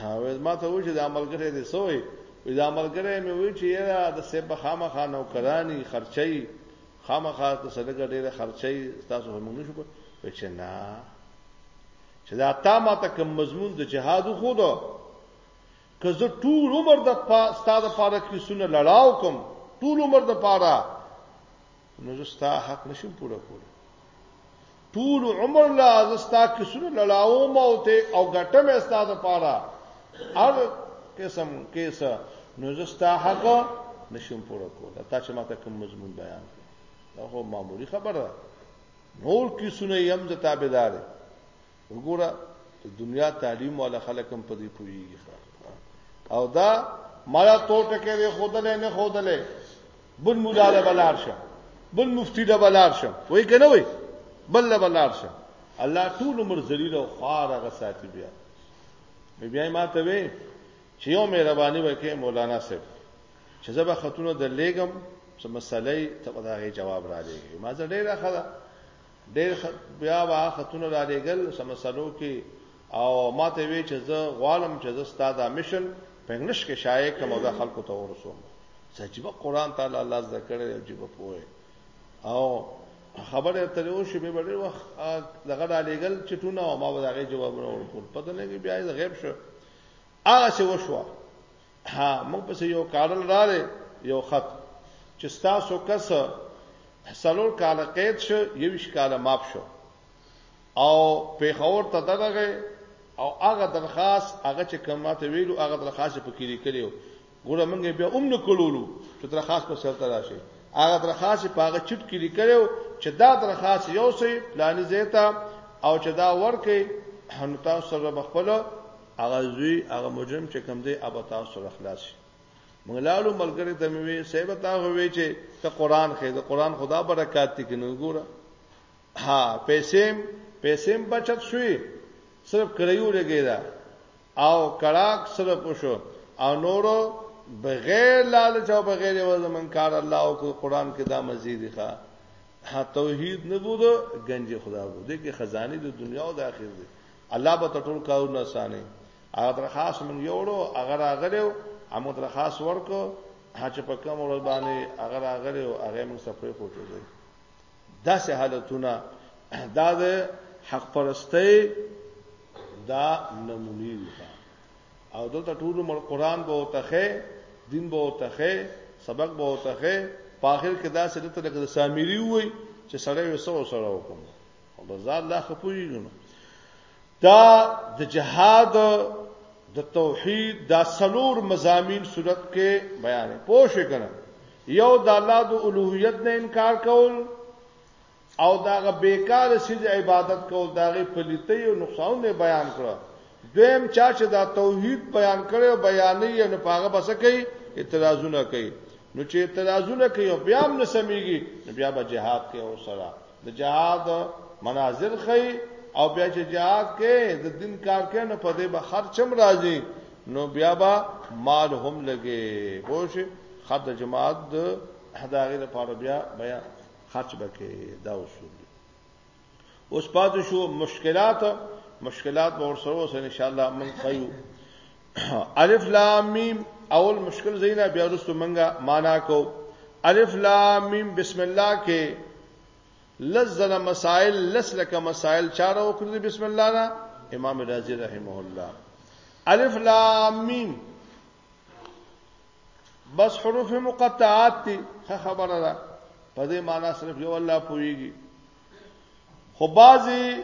او ما ته وی چې دا ملګری دې سوې وی دا ملګری مې وی چې یاره د سیب خامخا نو کرانی خرچي خامخا د سړګه ډېره خرچي تاسو هم نه شو په چې نه چې دا تا ما ته کوم مضمون د جهاد خو دو که زه ټول عمر د ستا د پاره کیسونه لړاو کوم ټول عمر د پاره نو زه ستا حق نشم پوره کولی ټول عمر لا زه ستا کیسونه لړاو ما او ته او ګټم ستا د پاره هر قسم کیسه نو زه ستا حق نشم پوره کولی تا چې ماته کوم مضمون بیان کړ دا هو معمولی خبره نور کیسونه یې هم زه تابعدار یم وګوره د دنیا تعلیم والا خلک هم په دې پوهیږي او دا مالا تو ټکه دی خودلې نه خودلې بل مولا له بلار شه بل مفتی له بلار شه وای کنه وای بل له بلار شه الله ټول عمر ذلیل او خوار هغه ساتي بیا بیا ما ته وی چې یو مهرباني وکړي مولانا صاحب چې زبا خاتون د لېګم څه مسلې ته دا جواب را لېږي ما زه ډېره خدا ډېر بیا به خطونه را لېږل سمسلو کې او ما ته وی چې زه غوالم چې زه ستاده مشن په انګلیش کې شایع کوم او د خلکو ته ورسوم سجیب قرآن تعالی الله زده کړی او جیب پوهه او خبره تر یو شی به ډېر وخت دغه را لېږل چې ټونه او ما به دغه جوابونه ورکول پته نه کې بیا غیب شو هغه څه وشو ها موږ پس یو کارل رااله یو خط چې تاسو کس سلور کال قید شو یوش کال ماف شو او پیښور ته دغه او هغه درخواست هغه چې کماته ویلو هغه درخواست په کې لیکلو ګوره موږ بیا اوم نه کولو چې درخواست په سرته راشي هغه درخواست په هغه چټ کې لیکلو چې دا درخواست یو سي پلاني زیتا او چې دا ورکه هنتا سره بخپل هغه زوی هغه مجرم چې کوم دی ابا تاسو سره خلاص شي موږ لاړو ملګری ته مې وی سیبه تا وی چې ته قران خې د قران خدا برکات دې کنه ګوره ها پیسې پیسې بچت شوې صرف کړیو لګیدا او کړاک سره پوشو او نورو بغیر لالچ او بغیر وزمن کار الله او قران کې دا مزید ښه توحید نه بود گنج خدا بود دغه خزانه د دنیا او د آخرت دی الله به ته ټول کارونه اسانه هغه درخواست مونږ یوړو هغه راغلو هغه درخواست ورکو هغه په کوم ورځ باندې هغه راغلو هغه مونږ سفرې کوټو دی دا سه حالتونه دا د حق پرسته دا نمونی دي او دلته ټول مر قران به وتخه دین به وتخه سبق به وتخه په اخر کې دا سره ته لکه سامری وای چې سړی وسو سره وکم او بازار لا خپويږي نو دا د جهاد د توحید دا سلور مزامین صورت کې بیان پوه شئ کنه یو د الله د اولوہیت نه انکار کول او داغه بیکار سیز عبادت کول داغه پلیتی او نقصان نه بیان کړه دویم چا چې دا توحید بیان کړو بیانې نه پاغه بس کوي اعتراضونه کوي نو چې اعتراضونه کوي بیا هم نه سميږي بیا به جهاد کې او سره د جهاد مناظر خي او بیا چې جهاد کې د دین کار کې نه پدې به خرچم راځي نو بیا به مال هم لګي پوه شي خد جماعت د هداغه لپاره بیا بیا خرچ بکې دا اصول دي اوس پاتې شو مشکلات مشکلات به ورسره وسه ان شاء الله من خيو الف لام میم اول مشکل زینا بیا رستو منګه معنا کو الف لام میم بسم الله کې لزل مسائل لسلک مسائل چاره وکړي بسم الله نا امام رازی رحمه الله الف لام میم بس حروف مقطعات دي خبره ده په دې معنی صرف یو الله پويږي خو بعضي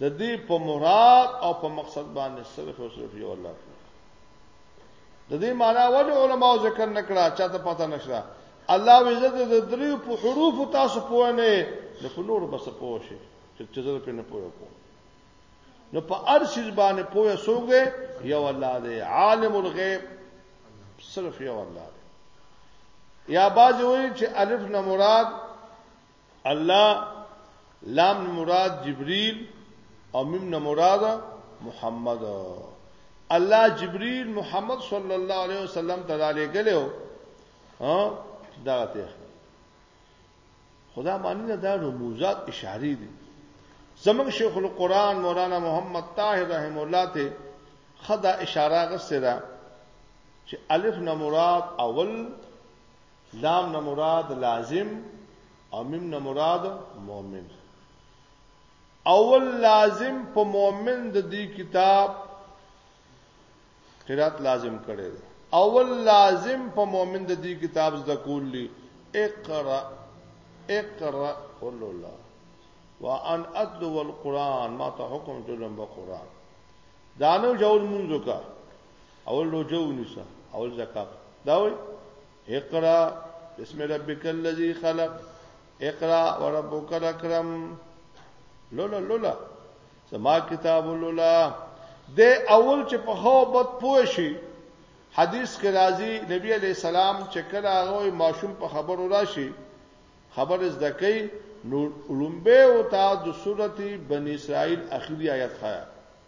د دې په مراد او په مقصد باندې صرف او صرف یو الله پوهه د دې معنا ولې علما ذکر نکړه چاته پته نشته الله عزت د دریو په حروف تاسو پوه نه د فنور بس پوه شي چې زه په نه پوه کوم نو په هر شي باندې پوه سوګ دی یو الله دی عالم الغیب صرف یو الله دی یا باز وایي چې الف نه مراد الله لام مراد جبريل او میم نه مراد محمد الله جبريل محمد صلی الله علیه وسلم ته دالې غلو ها دا ته خدا معنی نه دا رموزات اشاره دي زمون شیخ القرآن مولانا محمد طاهر رحم الله ته خدا اشاره غسره چې الف نه مراد اول لام نه مراد لازم او میم نه مراد مؤمن اول لازم په مؤمن د دې کتاب قرات لازم کړي اول لازم په مؤمن د دې کتاب زده کول لي اقرا اقرا قل الله وان اتلو القران ما ته حکم جوړم په قران دانو جوړ مونږه اول روزه ونیسه اول زکات دا وای اقرا بسم ربک الذی خلق اقرا وربک الاکرم لولا لولا سما کتاب لولا د اول چې په هو بد پوه شي حدیث کې راځي نبی علی السلام چې کله هغه ماشوم په خبرو راشي خبر از دکې نور علوم به او تا د سورته بنی اسرائیل اخیری آیت خایا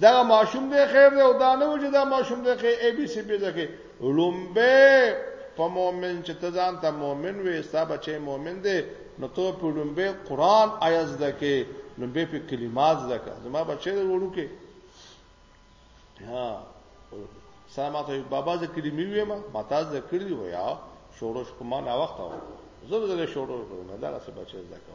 دا ماشوم دی خیر دی او دا نه وجه دا ماشوم دی خیر ای بي سي بي ځکه لومبه په مؤمن چې ته ځان ته مؤمن وې ستا بچي مؤمن دی نو ته په لومبه قران آیز دکې لومبه په کلمات دکې زما بچي دی وړو کې ها سلامات بابا ز کلمې وې ما ماته ز کړی و یا شورش کومه نا وخت و زره زره شورش نه دا څه بچي دکې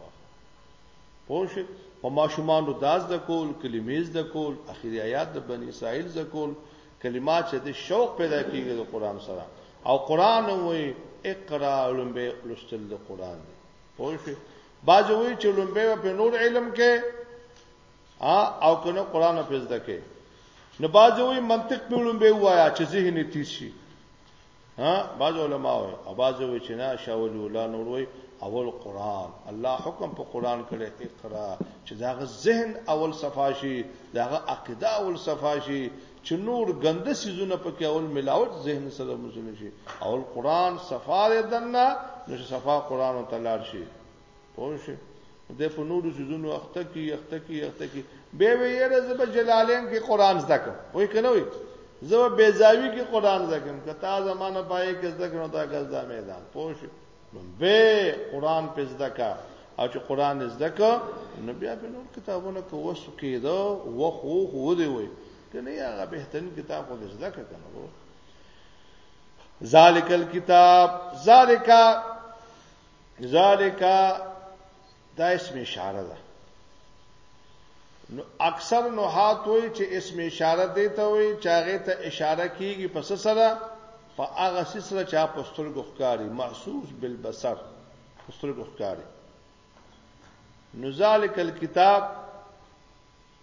پوه شئ په ماشومانو دا زده کول کلمې زده کول اخري آیات د بنی اسرائیل زده کول کلمات چې د شوق پیدا کیږي د قران سره او قران وې اقرا لومبه لستل د قران دی پوه شئ باج وې چې لومبه په نور علم کې او کنه قران په زده کې نو باج وې منطق په لومبه وایا چې ذهن تیز شي ها باز علماء وي او باز وي چې نه شاول ولا نور وي اول قران الله حکم په قران کړي اقرا چې داغه ذهن اول صفاشي داغه عقیده اول صفاشي چې نور ګنده سيزونه پکې اول ملاوت ذهن سره مزونه شي اول قران صفا دنه نو صفا قران او تلار شي پوه شئ د په نورو سيزونو اخته کی اخته کی اخته کی به وی یره زب جلالین کې قران زده کوم وای کنه وای زب بیزاوی کې قران زده کوم کتا زمانہ پای کې زده کړو دا غز دا میدان پوش به قران په زده کا او چې قران زده کا نو بیا په نور کتابونو کې وسو کېدو و خو خو دی وای کنه هغه بهترین کتاب خو زده کا کنه ذالک الكتاب ذالک ذالک دا اسم اشاره ده نو اکثر نو هات وای چې اسم اشاره دی ته وای چې هغه ته اشاره کیږي پس سره په هغه سره چې په سترګو ښکاری محسوس بالبصر سترګو ښکاری نو ذالک الكتاب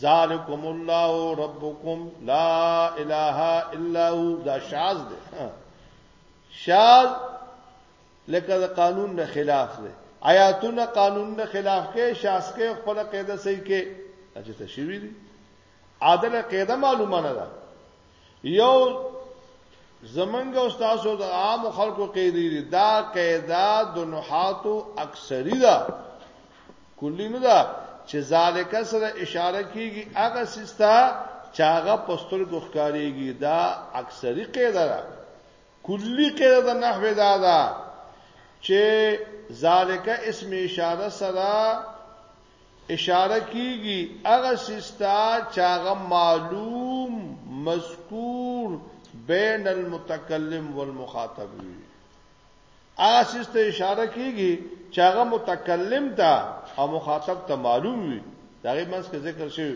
ذالکم الله ربکم لا اله الا هو دا شاز ده شاز لکه د قانون نه خلاف ده آیاتونه قانون نه خلاف کې شاز کې خپل قاعده صحیح کې اجته شوی دي عادل قاعده معلومه نه ده یو زمنګ او تاسو د عام خلکو قیدی دا قیدا د نحاتو اکثری ده کلی نه ده چې ذالک سره اشاره کیږي هغه سستا چاغه پستر ګخکاریږي دا اکثری قیدا ده کلی قیدا د نحوه دا ده چې ذالک اسم اشاره سره اشاره کیږي هغه سیستا چاغه معلوم مذکور بین المتکلم والمخاطب وي هغه سیستا اشاره کیږي چاغه متکلم ته او مخاطب ته معلوم وي دا غي منځ کې ذکر شوی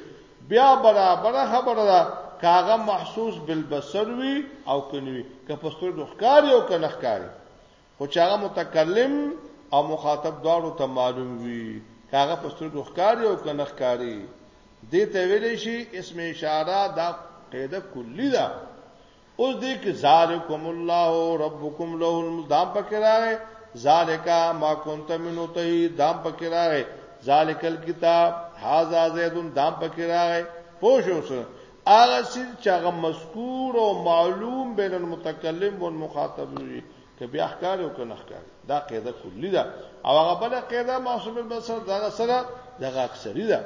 بیا برابر خبره ده کاغه محسوس بالبصر وی او کنوی که پستر د ښکاری او کنه ښکاری خو چې هغه متکلم او مخاطب دواړو ته معلوم وي هغه په سترګو ښکاری او کنه ښکاری دې ته ویل شي اسم اشاره دا قاعده کلی ده اوس دې کې ذالکم الله ربکم له المدام پکې راغی ذالکا ما كنت منو ته دام پکې راغی ذالک الكتاب هاذا زید دام پکې راغی پوښوس هغه سیز چې هغه مذکور او معلوم بین المتکلم و المخاطب وي که بیا ښکار او کنه ښکار دا قاعده کلی ده او هغه بل قاعده معصوم البصر دا سره دغه اکثری ده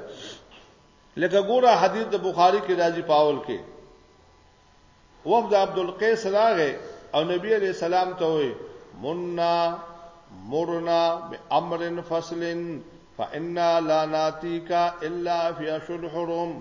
لکه ګوره حدیث د بخاری کې راځي پاول کې وفد عبد القیس راغې او نبی علیہ السلام ته وې منا مرنا بامر فصل فإنا لا ناتيك الا في اشهر الحرم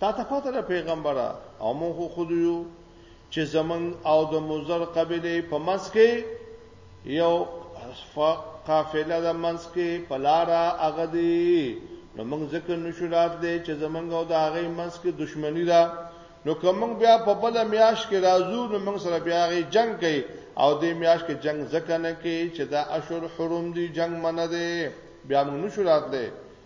تا ته پته ده پیغمبره او مونږ خو خود یو چې زمون او د مزر قبیله په منځ کې یو قافله د منځ کې پلارا هغه دی نو موږ ځکه نشو راتلې چې زمونږ او د هغه منځ کې دښمنی ده نو کوم بیا په بل میاش کې راځو نو موږ سره بیا غي جنگ کوي او د میاش کې جنگ ځکه نه کوي چې دا اشور حرم دی جنگ منه دی بیا موږ نشو راتلې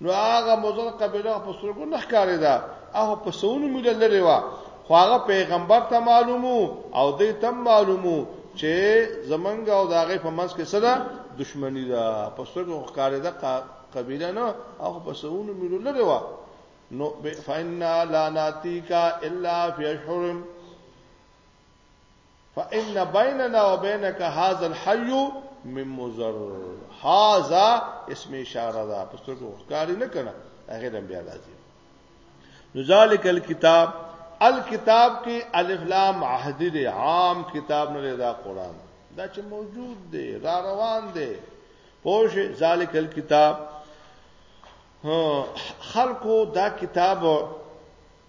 نو هغه مزر قبيله په سرګو نه ښکارې ده هغه په سونو مل لري وا خو هغه پیغمبر ته معلومو او دې تم معلومو چې زمنګ او داغه په منځ کې سره دښمنی ده په سرګو ښکارې ده قبيله نه هغه په سونو مل لري وا نو فإنا لا ناتيکا الا في حرم فان بيننا وبينك هذا الحي من مزر هذا اسم اشاره ده پس ته ښکاری نه کنه هغه دم بیا راځي نو ذالک الكتاب الكتاب کې الف لام عهد دی عام کتاب نه دا قران دا چې موجود دی را روان دی پوش ذالک الكتاب خلقو دا کتاب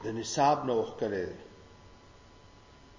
د نصاب نه وښکلې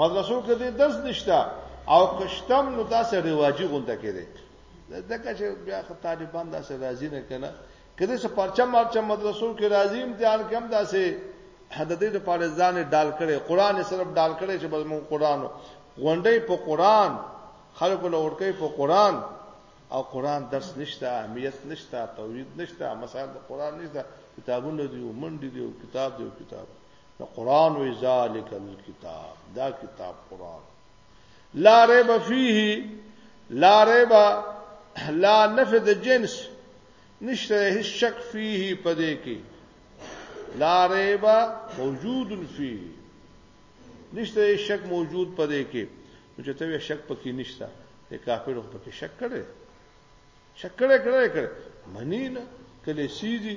مدرسو کې دې درس نشته او کشتم نو تاسو ریواجی غونډه کې دي دغه چې بیا طالبان داسې راضی نه کړه کله چې پرچم پرچم مدرسو کې راضی امتحان کم داسې د دې لپاره ځان ډال کړي قران صرف ډال کړي چې بس مون قران غونډې په قران خلکو له ورکې په قران او قران درس نشته اهمیت نشته توحید نشته مسائل د قران نشته کتابونه دی منډي دی کتاب دی کتاب نو قران وی ذالک الکتاب دا کتاب قران لا ریب فیه لا ریب لا نفد جنس نشته هیڅ شک فيه پدې کې لا ریب موجود فيه نشته هیڅ شک موجود پدې کې چې ته شک پکې نشته د کافرو پکې شک کړي شک کړي کړي کړي منی نه کله سیدی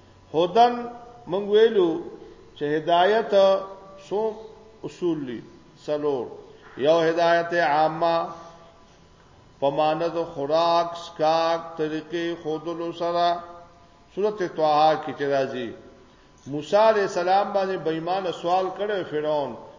هدن مونږ ویلو چې هدایت سو اصول دي سلور یو هدایت عامه پمانه د خوراک سکاک طریقې خودلو سره سورته طه کې چې راځي موسی عليه السلام باندې بېمانه سوال کړو فرعون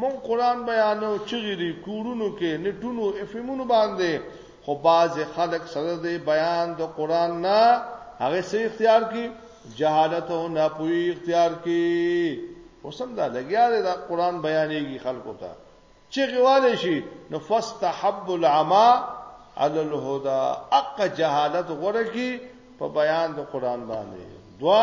مونږ قران بیانو چغې دی کورونو کې نټونو افیمونو باندې خو باز خلک سره دی بیان د قران نه هغه سي اختیار کی جهالت او ناپوهي اختیار کی اوسم دا لګیا دی دا قران بیانېږي خلکو ته چې غواله شي نو فاستحب العما علی الهدى اق جهالت غره کی په بیان د قران باندې دوا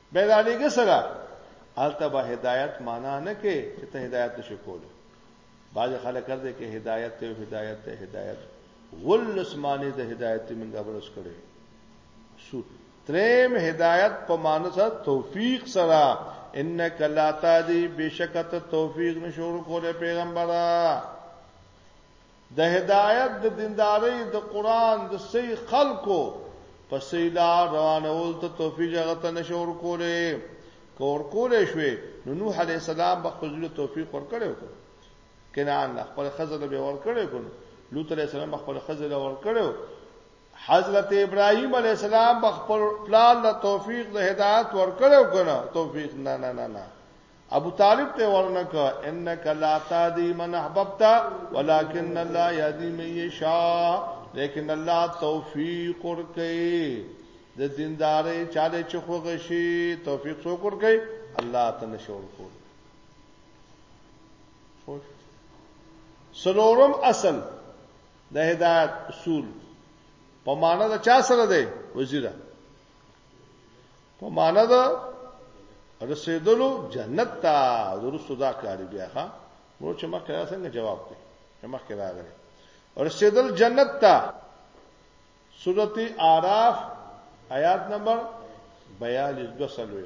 به دا لګ سره الته به هدایت معنا نه کې چې ته هدایت نشې کول بعض خلک کړي کې هدایت ته هدایت ته هدایت ولس معنی د هدایت منګه برس کړي سو تریم هدایت په معنی سره توفیق سره انک لا تادی بشکت توفیق نشور کوله پیغمبره د هدایت د دیندارۍ د قران د سي خلکو په سي لار روانول ته توفیق هغه ته نشور کوله کور کولې شوې نو نوح علی السلام په خپل له توفیق ورکړو کنان له خپل خزله به ورکړو کو لوط علی السلام خپل خزله ورکړو حضرت ابراهیم علی السلام په خپل پلان له توفیق د هدایت ورکړو کنه توفیق نه نه نه نه ابو طالب ته ورنک انک لا تادی من احببت ولکن الله یادی من یشاء لیکن الله توفیق ورکړي د دیندارې چاله چخوغه شي توفیق څوک ورکړي الله ته نشور کول خوش سلورم اصل د هدایت اصول په معنا د چا سره دی وزیره په معنا ده رسیدلو جنت ته ورسو دا کاری بیا ها نو چې ما کړه څنګه جواب کړ چې ما کړه راغلی رسیدل جنت ته سورته আরাف آیات نمبر 42 دوسلوي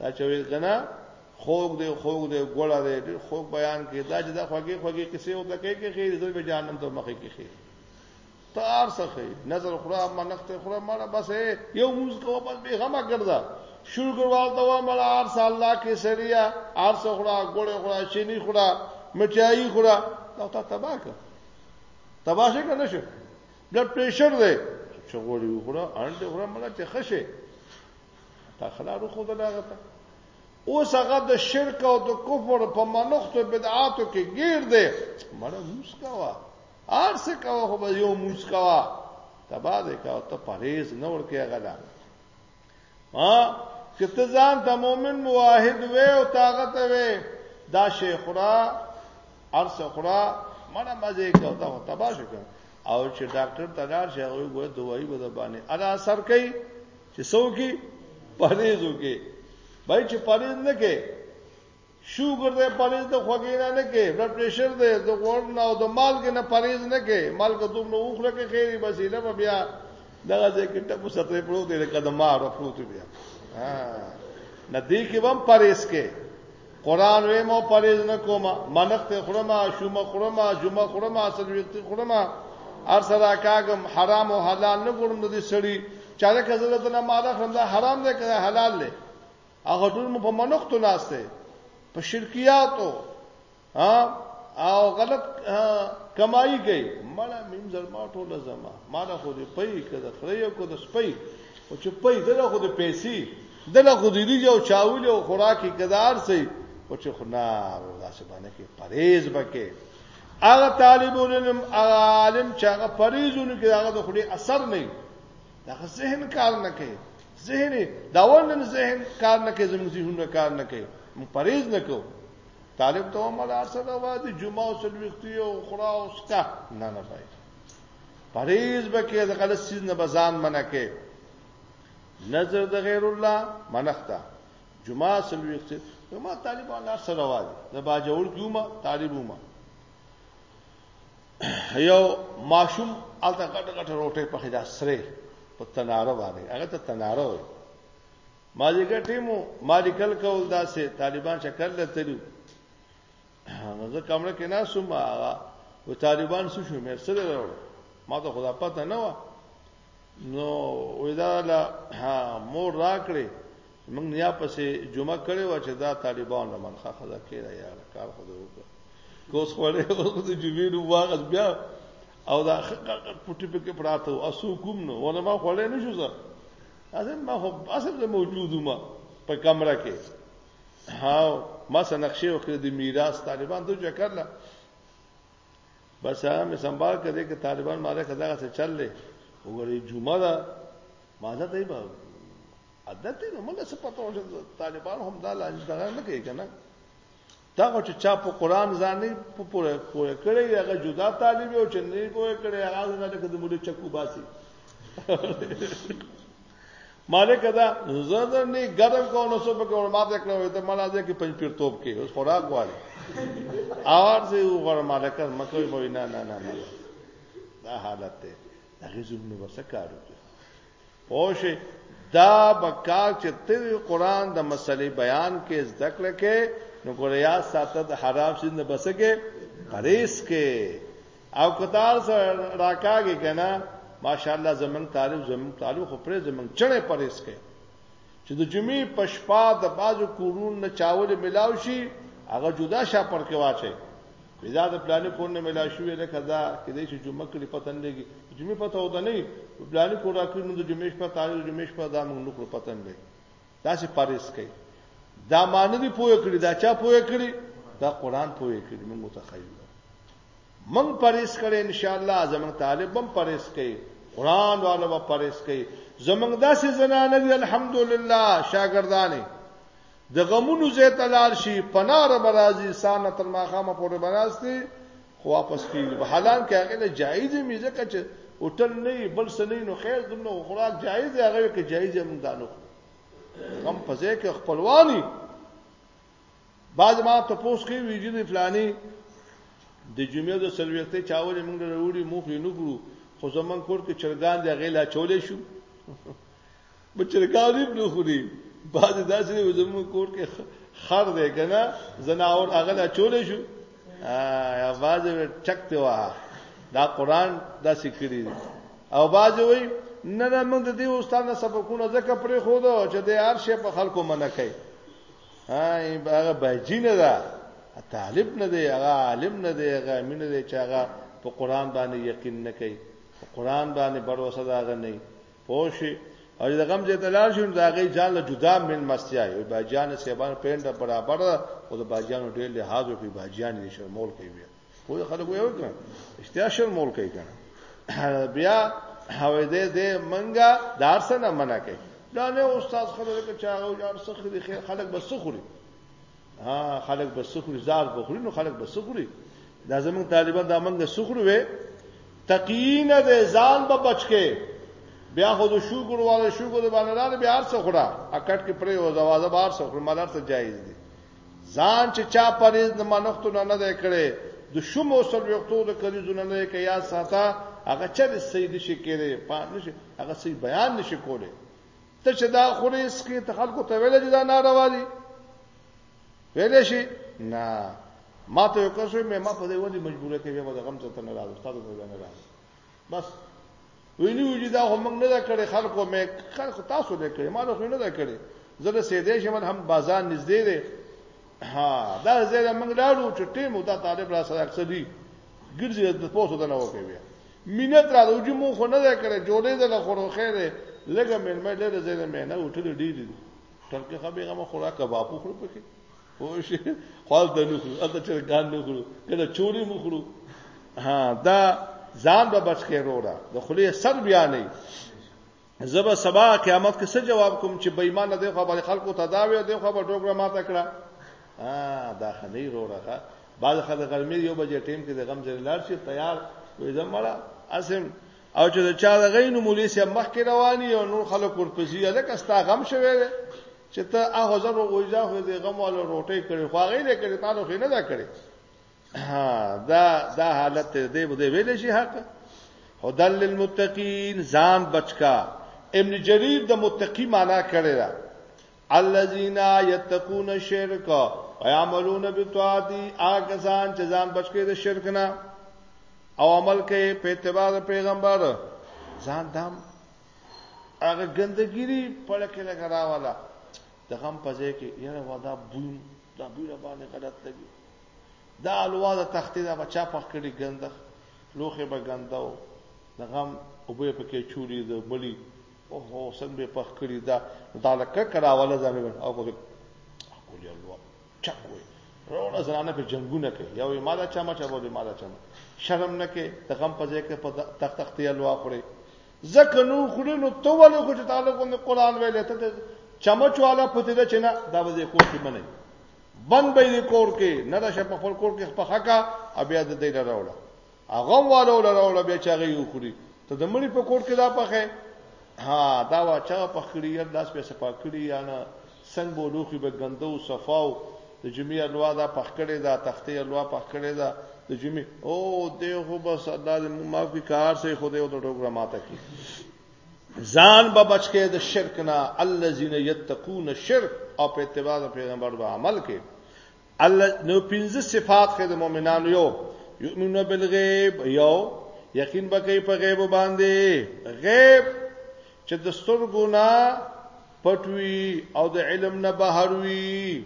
دا چې ویل کنه خوګ دی خوګ دی ګوړه دی ډیر خوګ بیان کې دا چې دا خوګي خوګي کیسه او تکې کې خیر دې به جهنم ته مخې کې خیر تار سخی نظر خورا ما نخت خورا ما بس یو موز کو بس به غما ګرځا شروع کړوال دا ما هر سال لا کې سړیا هر څو خورا ګوړه خورا چینی خورا مچای خورا دا تا تباک تباش کنه شو بلډ پريشر دی چغوري خورا انډ خورا مله چې خشه دا خلا رو خود لاغه تا اوس هغه د شرک او د کفر په منښت بدعاتو کې گیر دی مړه موسکوا ار څه کاوه خو به یو موسکوا تبا دې کا ته پرهیز نه ورکه غلا ها چې ته ځان د مؤمن موحد وې او طاقت وې دا شیخ را ارس خورا مړه مزه کو دا تبا شو او چې ډاکټر ته لاړ شي هغه ګوره دوايي به باندې ادا اثر کوي چې څوکي پرېز وکي بای چې پرېز نه کې شوګر دې پرېز د خوګې نه نه کې بلډ پريشر دې د غوړ نه او د مال کې نه پرېز نه کې مال کې دوم نو اوخره کې خېری بس نه بیا دغه دې کې ټپو سترې پروت دې قدمه را پروت بیا ها نه دې کې بم پرېز کې قران وې مو پرېز نه کومه منخت خورما شوم خورما جمعه خورما اصل وخت خورما ار سره کاګم حرام او حلال نه ګورم د دې سړی چا د کزلت نه مال خرم دا حرام دی که حلال دی هغه ټول مو په منخت ناشته په شرکیاتو ها او غلط کمایي کوي مړه مين زما ټول زما مال خو دې پي کده خړې کو د سپي او چې پي دغه خو دې پیسې دله خو دې ریجه او چاول او خوراکي کدار سي او چې خو نه داسې باندې کې پرهیز وکې هغه طالبون علم عالم چې هغه پرهیزونه کې هغه د خوري اثر نه دا ذهن کار نه کوي ذهن دا ورنن ذهن کار نه کوي زموږ ذهنونه کار نه کوي موږ پرهیز نه کوو طالب ته عمل اصل وا دي جمعه او سلوختی او خورا او سکا نه نه پای پرهیز وکې د غلط چیز نه بزان منکه نظر د غیر الله منخته جمعه سلويخت ما طالبان لار سره وادي د باجوړ کیوما طالبوما یو ماشوم الته غټ غټ روټه په خدا سره په تناره باندې هغه ته تناره وي ما دې ګټې مو ما دې کل کول داسې طالبان شکل لته نو زه کمره کې نه سوم هغه و طالبان څه شو مې سره راوړ ما ته خدا پته نه و نو ودا لا مور راکړې موږ نیا پسې جمعه کړې و چې دا طالبان له منخه خدا کېره یار کار خو دې وکړ کوس خوړې او د جمعې نو واغس بیا او دا پټي پکې پراته او اسو کوم نو ونه ما خوړې نه شو زه اصل ما خو اصل موجود ما په کمره کې هاو ما سره نقشې وکړې د میراث طالبان ته چا کړل بس هغه مې سنبال کړې چې طالبان ماره کدا څه چل لې وګورې جمعه دا مازه ته به عادت دی نو موږ څه پته وځي طالبان هم دا لاج دغه نه کوي کنه دا خو چې چا په قران ځانې په پوره پوره کړی هغه جدا طالب او چې نه پوره کړی هغه نه د مولوی چکو باسي مالک دا زړه نه ګرم کو نو سبا کو ما ته کړو ته مالا دې کې پنځ پیر توپ کې اوس خوراک غواړي اور سه یو غواړ مالک مکه وي نه نه نه دا حالت ته هغه زمونه وسکارو پوشه دا بکار چې ته قرآن د مسلې بیان کې ذکر کې نو ګوریا ساته د حرام شین بسکه پریس کې او کتار سره راکاږي کنه ماشاءالله زمنګ طالب زمنګ طالب خو پرې زمنګ چړې پرېس کوي چې د جمعې پښپا د بازو کورون نه چاول ملاو شي هغه جدا شا پر کې واچي پیدا د پلان کور نه ملا شوې ده کدا کې دې چې جمعه کړي پتن لګي جمعې پته ودا نه پلان کور راکړي نو د جمعې شپه طالب جمعې شپه دا موږ نو پتن لګي دا سي پرېس کوي دا معنی دی پوهه کړی دا چا پوهه کړی دا قران پوهه کړی موږ متخیل موږ پریس کړي ان شاء الله زموږ طالب هم پریس کړي قران والو به پریس کړي زموږ داسې زنانه دي الحمدلله شاګردانې د غمونو زه تلال شي پنار برازي سانه تر ماخامه پورې بناستي خو واپس کیږي حالان کې هغه له جایز میزه کچ هوټل نه بل سنې نو خیر دنه خوراک جایز هغه کې جایز هم دانو غم پځه کې خپلوانی باز ما ته پوس کوي ویجن فلاني د جمعې د سلويختې چاولې موږ وروړي موږ یې نه ګورو خو زمون کور کې چرګان دی غیلا چولې شو بچرګان یې نه خوري باز داسې زمون کور کې خر دی کنه زناور هغه لا چولې شو یا باز چکته واه دا قران دا سکری او باز وای نه نه موږ د دې استاد نه سبقونه زکه پرې خو دا چې د هر شی په خلکو منع کوي هاي هغه بجی نه ده طالب نه دی هغه عالم نه دی هغه امین نه دی چې هغه په قران باندې یقین نه کوي په قران باندې باور وسداغه نه پوښي او د غم ځای ته لاړ شي نو دا غي ځان له جدا من مستیا وي باجان سیبان پینډه برابر او د باجانو ډېر لحاظ کوي باجان یې شرمول کوي خو خلکو یو کړ اشتیا شرم ور کوي کنه بیا هوې دې دې منګه دار سره نه منع کوي دا نه استاد خلک چې هغه یار سخه دي خیر خلک بس سخوري ها خلک بس سخوري زار بخوري نو خلک بس سخوري دا زمونږ طالبان دا منګه سخوري وي تقین دې ځان به بچکه بیا خو د شوګر والا شوګر باندې لاله بیا هر څه خورا اکټ کې پرې او زوازه بار څه خورا مدار ته جایز دي ځان چې چا پریز نه منښتو نه نه کړي د شوم او سلوختو د کریزو نه نه کې یا ساته هغه چې سید شي کېره پات نشي هغه سي بیان نشي کوله ته چې دا خوري اسکی ته خلکو ته ویل دي دا ناروا دي ویل شي نه ما ته یو کس مې ما په دې ودی مجبوره کوي به غم ته نه راځي تاسو ته نه راځي بس ویني وجي دا هم نه دا کړي خلکو مې خلک تاسو دې کړي ما نو نه دا کړي زه د سیدې شمن هم بازار نږدې دی ها دا زه د منګ لاړو چې ټیم او دا طالب را سره اکثر دي ګرځي د پوسو د نه وکي بیا مینت را دوجي مو خو نه دا کړي جوړې د لخرو خیره لګه مې مې لره زه نه مې نه وټل ډیر دي ترکه خبره ما خوراک کباب خور پکې خوش خپل د نو خو اته چې ګان نو خو کله چوری مو خو ها دا ځان به بچ کې وروړه د خلی سر بیا نه زبر سبا قیامت کې څه جواب کوم چې بېمانه دی خو باندې خلکو ته دا وی دی خو به ډوګره ماته کړه ا دا خلی وروړه بعد خد غرمې یو بجې ټیم کې د غم ځای لار شي تیار وې زمړه اسم او چې چا د غینو مولوی سي مخ کې رواني او نور خلک ورپسې الک استا غم شوي چې ته هغه زر وګوځا خو دې غم ول روټي کړي خو هغه دې کړي تاسو خې نه دا کړي دا دا حالت دې بده ویل شي حق هدل للمتقین ځان بچکا ابن جریر د متقی معنا کړی دا الذين يتقون الشرك ويعملون بالطاعات هغه ځان چې ځان بچکې د شرک نه او عمل کوي په اتباع پیغمبر ځان دام هغه ګندګيري پړکه لګ راواله د غم په ځای کې یره ودا بویم دا بوی را باندې غلط لګي دا الوا د تختې دا بچا پخ کړي ګندخ لوخه به ګنداو د غم او به پکې چولی د مړی او هو څنګه به پخ کړي دا دا لکه کرا ولا ځان او کو اقول یا الله چک وي روړه زنانه په جنگونه کوي یو مالا چا ما چا بوله مالا چا شرم نه کوي د غم په ځای کې په تخت تختې الوا خوري زکه نو خوري نو تو ولې خو چې تعالی کوم قران ویلې ته چمچ والا پته ده چې نه دا وځي کور کې منه بند به دې کور کې نه دا شپ خپل کور کې خپل حقا بیا د دې راوړه هغه والو راوړه بیا چې هغه یو خوري ته د مړي په کور کې دا پخې ها دا وا چا پخړی یا داس په صفا کړی یا نه سنګ به لوښي به ګنده او صفا او د جمعې الوا دا پخ کړې ده تختې الوا پخ کړې ده د جمعې او دی خو بس الله دې موږ معاف کړي کار سه خو دې او د ټوګره ماته کړي ځان به بچ کې د شرک نه الذين يتقون الشرك او په اتباع پیغمبر به عمل کې الله نو پنځه صفات خې د مؤمنانو یو یؤمنون بالغیب یو یقین بکې په غیب باندې غیب چې د سترګو نه پټوي او د علم نه بهر وي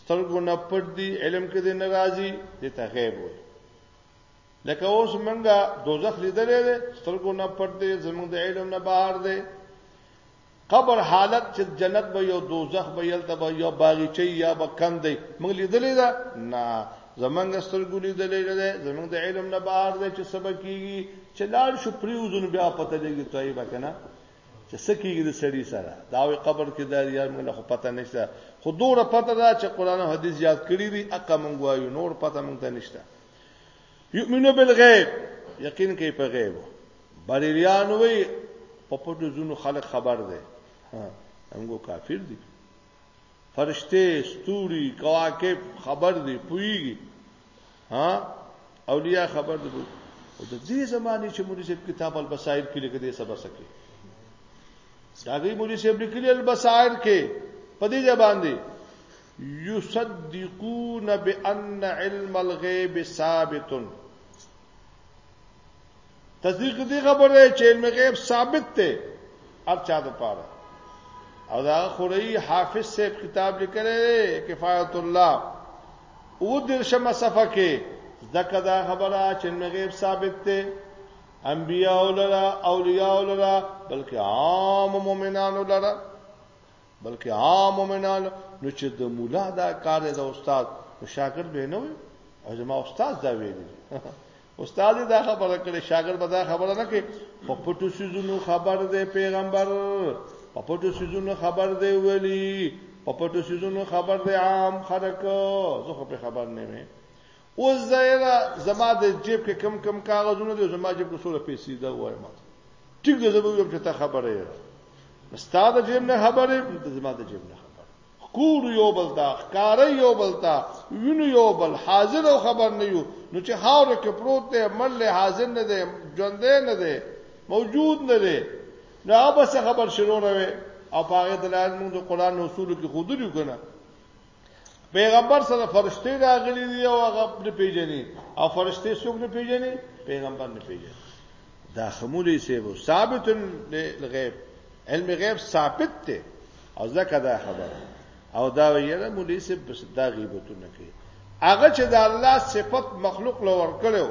سترګو نه پټ دي علم کې د ناراضي د ته غیب وي لکه اوس منګه دوزخ لیدلې ده سترګو نه پټ دي زموږ د علم نه بهر دي قبر حالت چې جنت به یو دوزخ به یلته به یو باغچه یا به کم دی موږ لیدلې ده نه زمنګ سترګو لیدلې ده زمنګ د علم نه بهر ده چې سبا کیږي چې لال شو پریوزن بیا پته لګي توي بکنه چې سکیږي د سړی سره دا وي قبر کې دا یار موږ له پته نشته خو دوره پته ده چې قران او حدیث یاد کړی دی اقا موږ وایو نور پته موږ ته نشته یؤمنو بالغیب یقین کوي په غیب بریلیان وي په پټو زونو خلک خبر دي هغه کافر دي فرشته ستوري کواکب خبر دي پويږي ها اولیاء خبر دي او د دې زمانه چې مولوی صاحب کتاب البصائر کې لیکل دي سبا سکے داغي مولوی صاحب لیکل البصائر کې په دې ځبان دي یصدقون بان علم الغیب ثابت تصدیق دی خبره چې علم غیب ثابت دی هر چا د پاره او دا خوري حافظ صاحب کتاب لیکلی کفایت الله او درشمه صفه کې ځکه دا خبره چې علم غیب ثابت دی انبیاء لرا اولیاء لرا بلکې عام مؤمنانو لرا بلکې عام مؤمنان نو چې د مولا دا کار دی د استاد نو شاګرد به نه وي او زما استاد دا ویلي استاد دا خبره کړې شاګرد به دا خبره نه کوي په پټو سيزونو خبر دی پیغمبر په پټو سيزونو خبر دی ویلي په پټو سيزونو خبر دی عام خلک زه خو په خبر نه وي اوس زیرا زما د جیب کې کم کم کاغذونه دي زما جیب کې سوره پیسې دا وایم ټیک دې زبر یو چې ته خبره یې استاد جیب نه خبره زما د جیب نه خبره کور یو بل تا ښکار یو بل تا وینو یو بل حاضر او خبر نه یو نو چې خاور کې پروت دی مل له حاضر نه دی ژوند نه دی موجود نه دی نو هغه څه خبر شروع راوي او هغه دلایل موږ د قران اصول کې خود لري کنه پیغمبر سره فرشتي راغلي دي او هغه نه پیژني او فرشتي څوک نه پیژني پیغمبر نه پیژني دا خمولې سیبو ثابت لغیب علم غیب ثابت ته او ځکه دا خبره او دا ویره مولوی سیب بس دا غیبتونه کوي هغه چې د الله صفت مخلوق لور کړو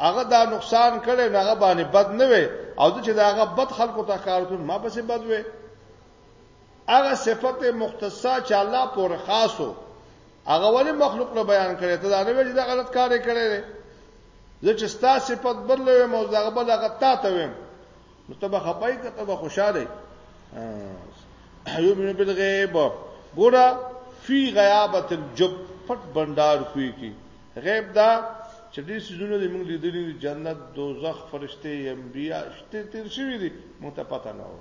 هغه دا نقصان کړي نه هغه باندې بد نه وي او چې دا هغه بد خلکو ته کارتون ما پسې بد وي هغه صفت مختصه چې الله پورې خاصو هغه ولې مخلوق له بیان کړي ته دا نه ویل چې دا غلط کار کړي دی زه چې ستا صفت بدلوي مو دا غبل هغه تا ته ویم نو ته به خپای ته ته به خوشاله ایوب بن غیب ګورا فی غیابت الجب پټ بندار کوي کی غیب دا چې دې سيزونه دې موږ لیدلې جنت دوزخ فرشته انبیا شته تیر شوی دي موږ ته پته نه و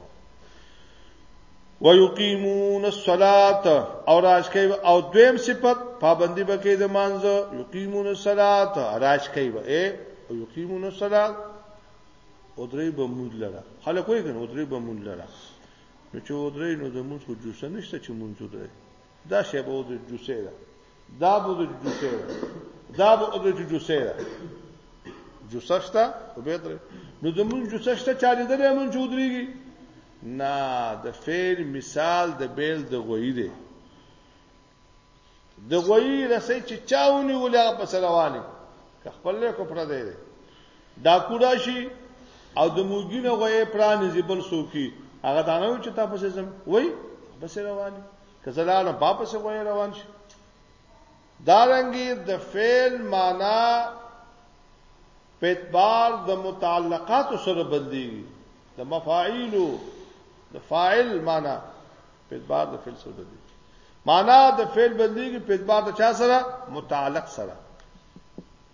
ويقيمون الصلاه او راج کوي او دویم صفت پابندي بکې د مانزه يقيمون الصلاه راج کوي و اي يقيمون الصلاه او درې به مول لره خلک وایي کنه او درې به مول لره نو چې او درې نو د مونږ خو جوسه نشته چې مونږ درې دا شی به د جوسه ده دا به د جوسه ده دا به د جوسه ده جوسه شته او به درې نو د مون جوسه شته چا لیدلې مون چې ودرېږي نه د فعل مثال د بیل د غوی دی د غوی رسې چې چاونی ولې په رواني خپل له کو پر دی ډاکو راشي او د موګینه غوې پرانیزي بل سوکي هغه دانو چې تا پسې زم وای بس رواني کزلاله واپس غوې روان شي دارنګي د دا فعل معنا په اعتبار د متعلقات سره بدليږي د مفاعیل د فاعل معنا په اعتبار د فعل سره بدليږي معنا د فعل بدليږي په اعتبار د چا سره متعلق سره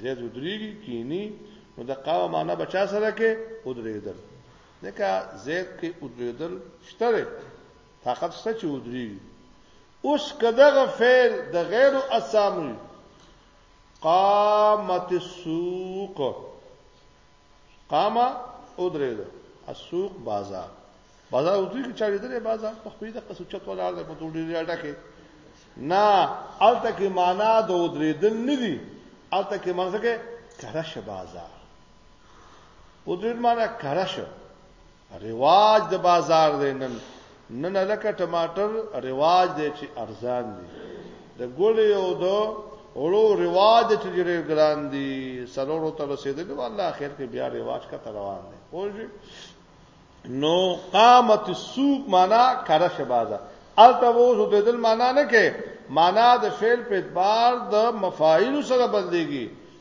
زید ودریږي کینی نو د قام معنا بچا سره کې ودریدل ځکه زید کې ودریدل شته طاقت شته چې ودریږي اوس کداغه فعل د غیر اسامي قامت السوق قام ادرید السوق بازار بازار او دوی کې چاري درې بازار په خپل د قصو چت ولار د پټو ډیر اډه کې نه الته کې معنا د ادریدل نه دي الته کې معنا څه کې کرش بازار ادرید معنا کرش رواج د بازار دی نن نن لکه ټماټر رواج دی چې ارزان دي د ګولې او د اورو رواج چې ډېر ګران دي سرورو ته رسیدل والله اخر کې بیا رواج کا روان دي اوږي نو قامت السوق معنا کرش بازار الته وو زو دل معنا نه کې معنا د فعل په اعتبار د مفاعیل سره بدلېږي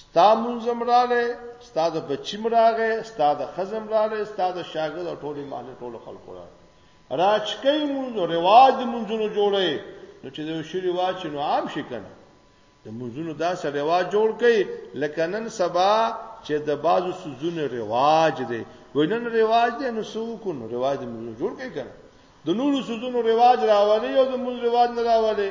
ستا منظم رااله ستا د بچی مراغه ستا د خزم رااله ستا د شاګرد او ټولې معنی ټولو خلکو را راچکې مونږ رواج مونږونو جوړې نو چې د شی رواج نو عام شي کنه د مونږونو دا سره رواج جوړ کړي لکه نن سبا چې د بازو سوزونو رواج دی وینن رواج دی نو سوکو نو رواج مونږ جوړ کړي کنه د نورو سوزونو رواج راوړي او د مونږ رواج نه راوړي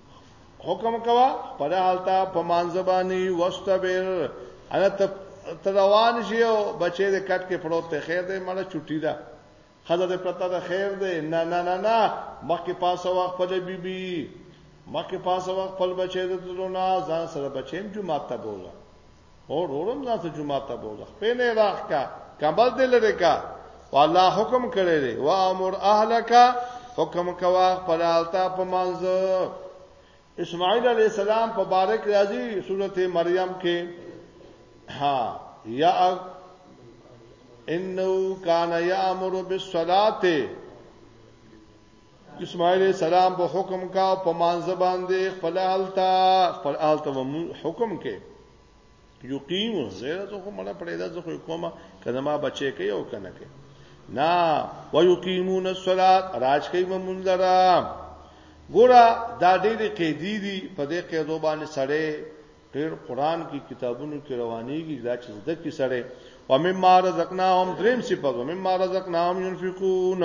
حکم کوا پر حالتا په مانځبانی واستبر انا ته روان شي او بچې دې کټ کې پروت ته خیر دې مړه چټی ده خزه دې پرتا ده خیر دې نه نه نه نه مخکې پاسه وخت په بیبي بی مکه پاسه وخت خپل بچی د دلونا ځان سره بچیم جمعه ته بوله اور اورم ځان ته جمعه ته بوزه په نه راخ کا کمبل دې لري کا والله حکم کړی دی وا امر اهلک حکم کوا خپل حالتا په منځو اسماعیل علی السلام په بارک راځي سورته مریم کې ها یا انه کان یامر بالصلاه اسماعیل علیہ السلام په حکم کا په مانځ باندې خپل حالتا خپل حالتا حکم کې یقیم زیره زه کومه پړې ده زه کومه کله ما بچې کوي او کنه کوي نا ويقيمون الصلاه راج کوي مونږ لرا ګوره دا ډېرې قیدی دي په دې قیدو باندې سړې ډېر قران کې کتابونو کې روانيږي دا چې زده کی سره و مما رزقناهم دریم صفات و مما رزقناهم ينفقون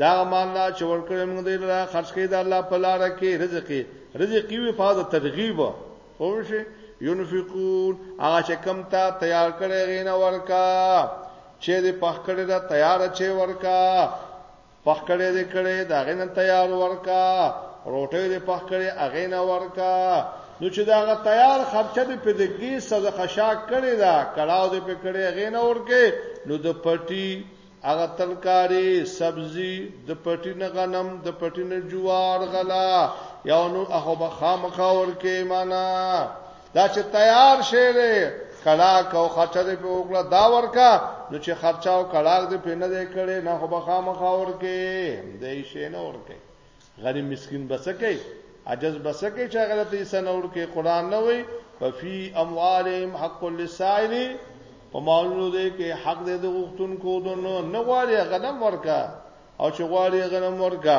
دا مال نه چې ورکړې موږ دې لا خرج کړي دا الله په لار کې رزق رزق وی فاده ترغیب خو شي ينفقون هغه چې کم تا تیار کړي غینه ورکا چې دې پخ کړي دا تیار چې ورکا پخ کړي دې کړي دا غنن تیار ورکا روټي دې پخ کړي اغینا ورکا نو چې دا غ تیار خرچه دې په دګي سزا خشاک کړي دا کړهو دې په کړي اغینا ورکه نو د پټي هغه ترکاری سبزی د پټی نه غنم د پټی نه جوار غلا یا نو هغه بخامخا ورکه معنا دا چې تیار شې ده کلاک او خرچه دې په وکړه دا ورکا نو چې خرچه او کلاک دې په نه دې کړې نه خو بخا مخاور کې دې شې نه ورکې غني مسكين بسکه عجز بسکه چې غلط یې سن اور کې قران نه وي ففي اموالهم حق للسائل په مالونو دې کې حق دې د غختون کو دنو نه غواړي غنم ورکا او چې غواړي غنم ورکا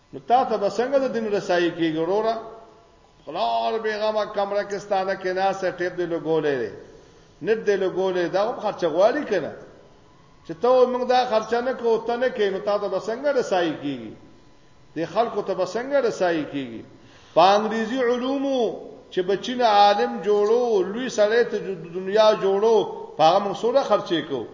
نو تا ته بسنګ د دین رسایي کیږي وروره خلال بیغمه کمره کې ستانه کې ناسه ټیپ دی لګولې دی نت دی لګولې دا هم خرچه غواړي کنه چې ته موږ دا خرچه نه کوو ته نه کینو تا ته بسنګ رسایي کیږي د خلکو ته بسنګ رسایي کیږي په انګریزي علومو چې بچینه عالم جوړو لوی سړی ته د دنیا جوړو په هغه موږ سره خرچې کوو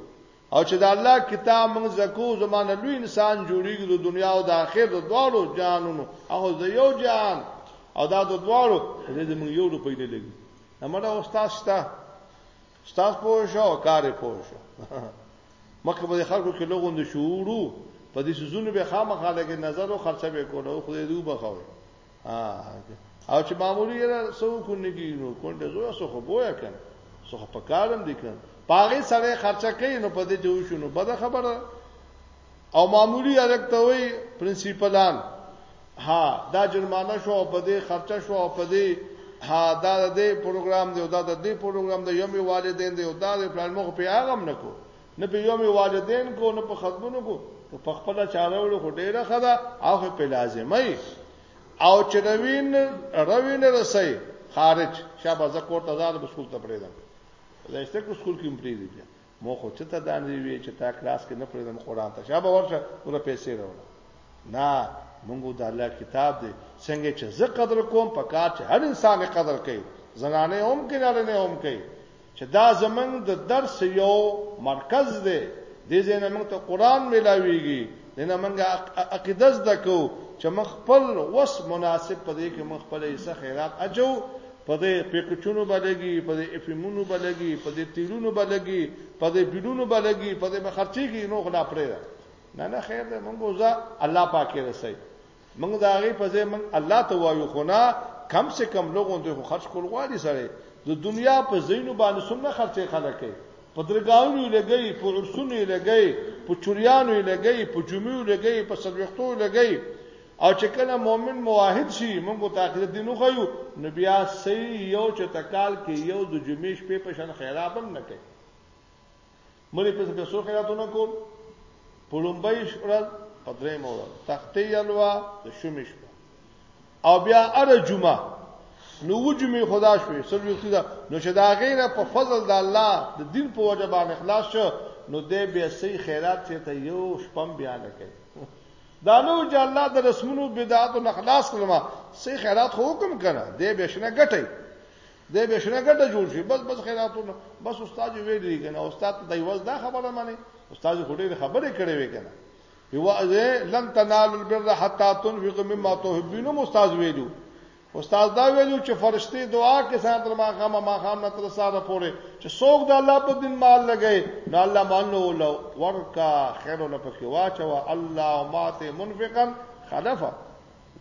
او چې د الله کتاب موږ زکو زمانه لوی انسان جوړیږي د دنیا او د آخرت د دواړو جانونو هغه د یو جان او دا د دواړو دې موږ یو روپۍ نه لګي امره استاد ستا استاد پوه شو کار پوه شو مکه به خلکو کې لوګون د شعورو په دې سيزونو به خامخاله کې نظر او خرچه به کوله خو دې دوه بخاوي او چې معمولی را سو کو نه کیږي نو کونډه زو سو خو بویا کړ سو په کارم دي کړ پاغه سره خرچه کوي نو پدې ته وشو نو بده خبره او معمولی الګ ته وي پرنسپلان ها دا جرمانه شو او پدې خرچه شو او پدې ها دا د پروګرام دی او دا د دې پروګرام دی یو می والدین دی او دا د پلان مخ په هغه هم نکو نه په یوم والدین کو نه په خدمونو کو ته په خپل چاره وړو خو ډیره خدا او په لازمه او چې روین روین رسي خارج شابه زکور ته ځان په سکول ته پریدم زایسته کو سکول کې مپری دی مو خو چې ته دانې وی چې تا کلاس کې نه پریدم قران ته شابه ورشه ور پیسې راوړه نه مونږ د الله کتاب دی څنګه چې زه قدر کوم په کار چې هر انسان قدر کوي زنانه هم کوي نارینه هم کوي چې دا زمنګ د درس یو مرکز دی دې زنه موږ ته قران ملاويږي دنه موږ عقیده زده کو چې موږ خپل وس مناسب پدې کې موږ خپل ایسه خیرات اجو پدې پکچونو بلګي پدې افیمونو بلګي پدې تیلونو بلګي پدې بلونو بلګي پدې بخرچي کې نو خلا پرې نه نه خیر دې موږ وزا الله پاکه رسي موږ دا غي په ځای موږ الله ته وایو خو نه کم سے کم لوګون دوی خو خرج کول غواړي سره د دنیا په زینو باندې سم نه خرچې خلک کوي په درګاونو لګي په عرسونو لګي په چوریانو لګي په جمعو لګي په سلوختو لګي او چې کله مؤمن موحد شي موږ ته اخر دین خو یو نبی اسی یو چې تکال کې یو د جمعې شپې په شان خیرابم نه کوي مونږ په څه څو خیراتونه کول په لومبۍ ورځ په درې مور تختې الوا د شومې شپه او بیا ار جمعه نو وجمه خدا شوې سلو یو سیدا نو چې دا غیره په فضل د الله د دین په وجه باندې خلاص شو نو دې بیا سي خیرات چې ته یو شپم بیا نه کوي دا نو چې الله د رسمونو بدعات او نخلاص کړم سي خیرات خو حکم کړه دې بیا شنه ګټي دې به شنه ګټه جوړ شي بس بس خیراتونه بس استاد ویل دی کنه استاد د یوز دا خبره مانی استاد خوري خبره کړې وې کنه یو لن تنال البر حتا تنفق مما تحبون استاد ویلو استاد دا ویلو چې فرشتي دعا کې سات ما خام ما خام نه تر سره پوره چې څوک د الله په دین مال لګي نو الله مانو لو ورکا خیر له پکې واچو الله ماته منفقا خلفا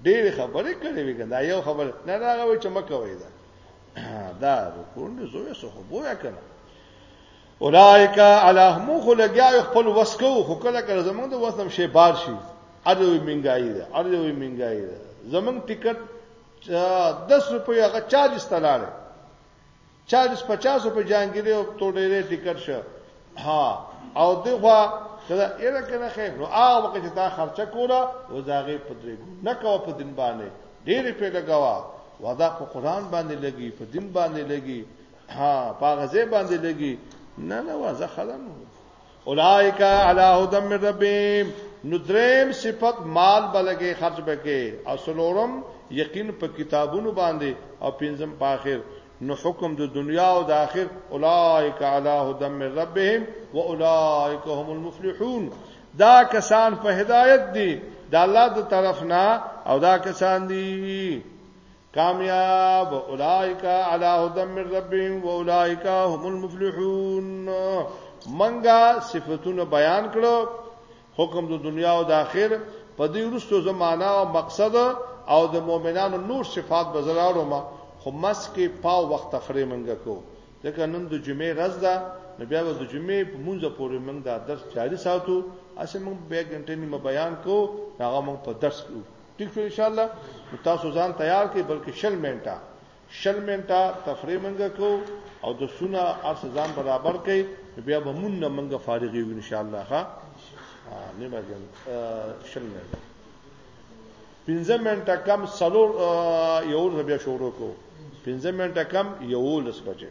ډېر خبرې کړې وي کنه یو خبر نه راغوي چې مکه وای دا دا رکون دې زوی سو خو بویا کنه اولائک علیهم خلقیا خپل وسکو خو کله کله زمونږ د وسم شی بار شي اړو منګای ده اړو منګای ده زمونږ ټیکټ 10 روپیا غا چارج تلاله چارجز 50 روپے جانګیره او تو ډیره ټیکټ شه ها او دغه کله ایره کنه خیر نو هغه وخت چې تا خرچه کوله او زاغه پدری کو نه کو په دین باندې ډیر په لګوا ودا په قران باندې لګي په دین باندې لګي ها په غزه باندې لګي نه نه وازه خلنو اولائک علی هدم من ربهم نو دریم صفت مال بلګې خرج بکې او سلورم یقین په کتابونو باندې او پنځم په اخر نو حکم د دنیا او د اخر اولائک علی هدم من ربهم واولائک هم المفلحون دا کسان په هدایت دي د الله د طرف نه او دا کسان دي کامیاب اولائک علی هدم من ربهم و اولائک هم المفلحون منګه صفاتونه بیان کړو حکم د دنیا او د آخر په دې ورستو زمانہ او مقصد او د مؤمنانو نور صفات بزراړو ما خو مسکه پاو وخت تفری منګه کو ځکه نن د جمعې ورځ ده نو بیا د جمعې په مونږه پورې موږ دا درس جاری ساتو اسه موږ به غنټه نیمه بیان کو هغه موږ په درس کې ټیک شو ان شاء الله تاسو ځان تیار کړئ بلکې شل منټه شل منټه تفریح منګه کو او د سونه ارس ځان برابر کړئ بیا به مونږ نه منګه فارغ یو ان شاء الله ها نیمه ګن شل منټه پنځه منټه کم سلور یو بیا شروع کو پنځه منټه کم یو لس بجې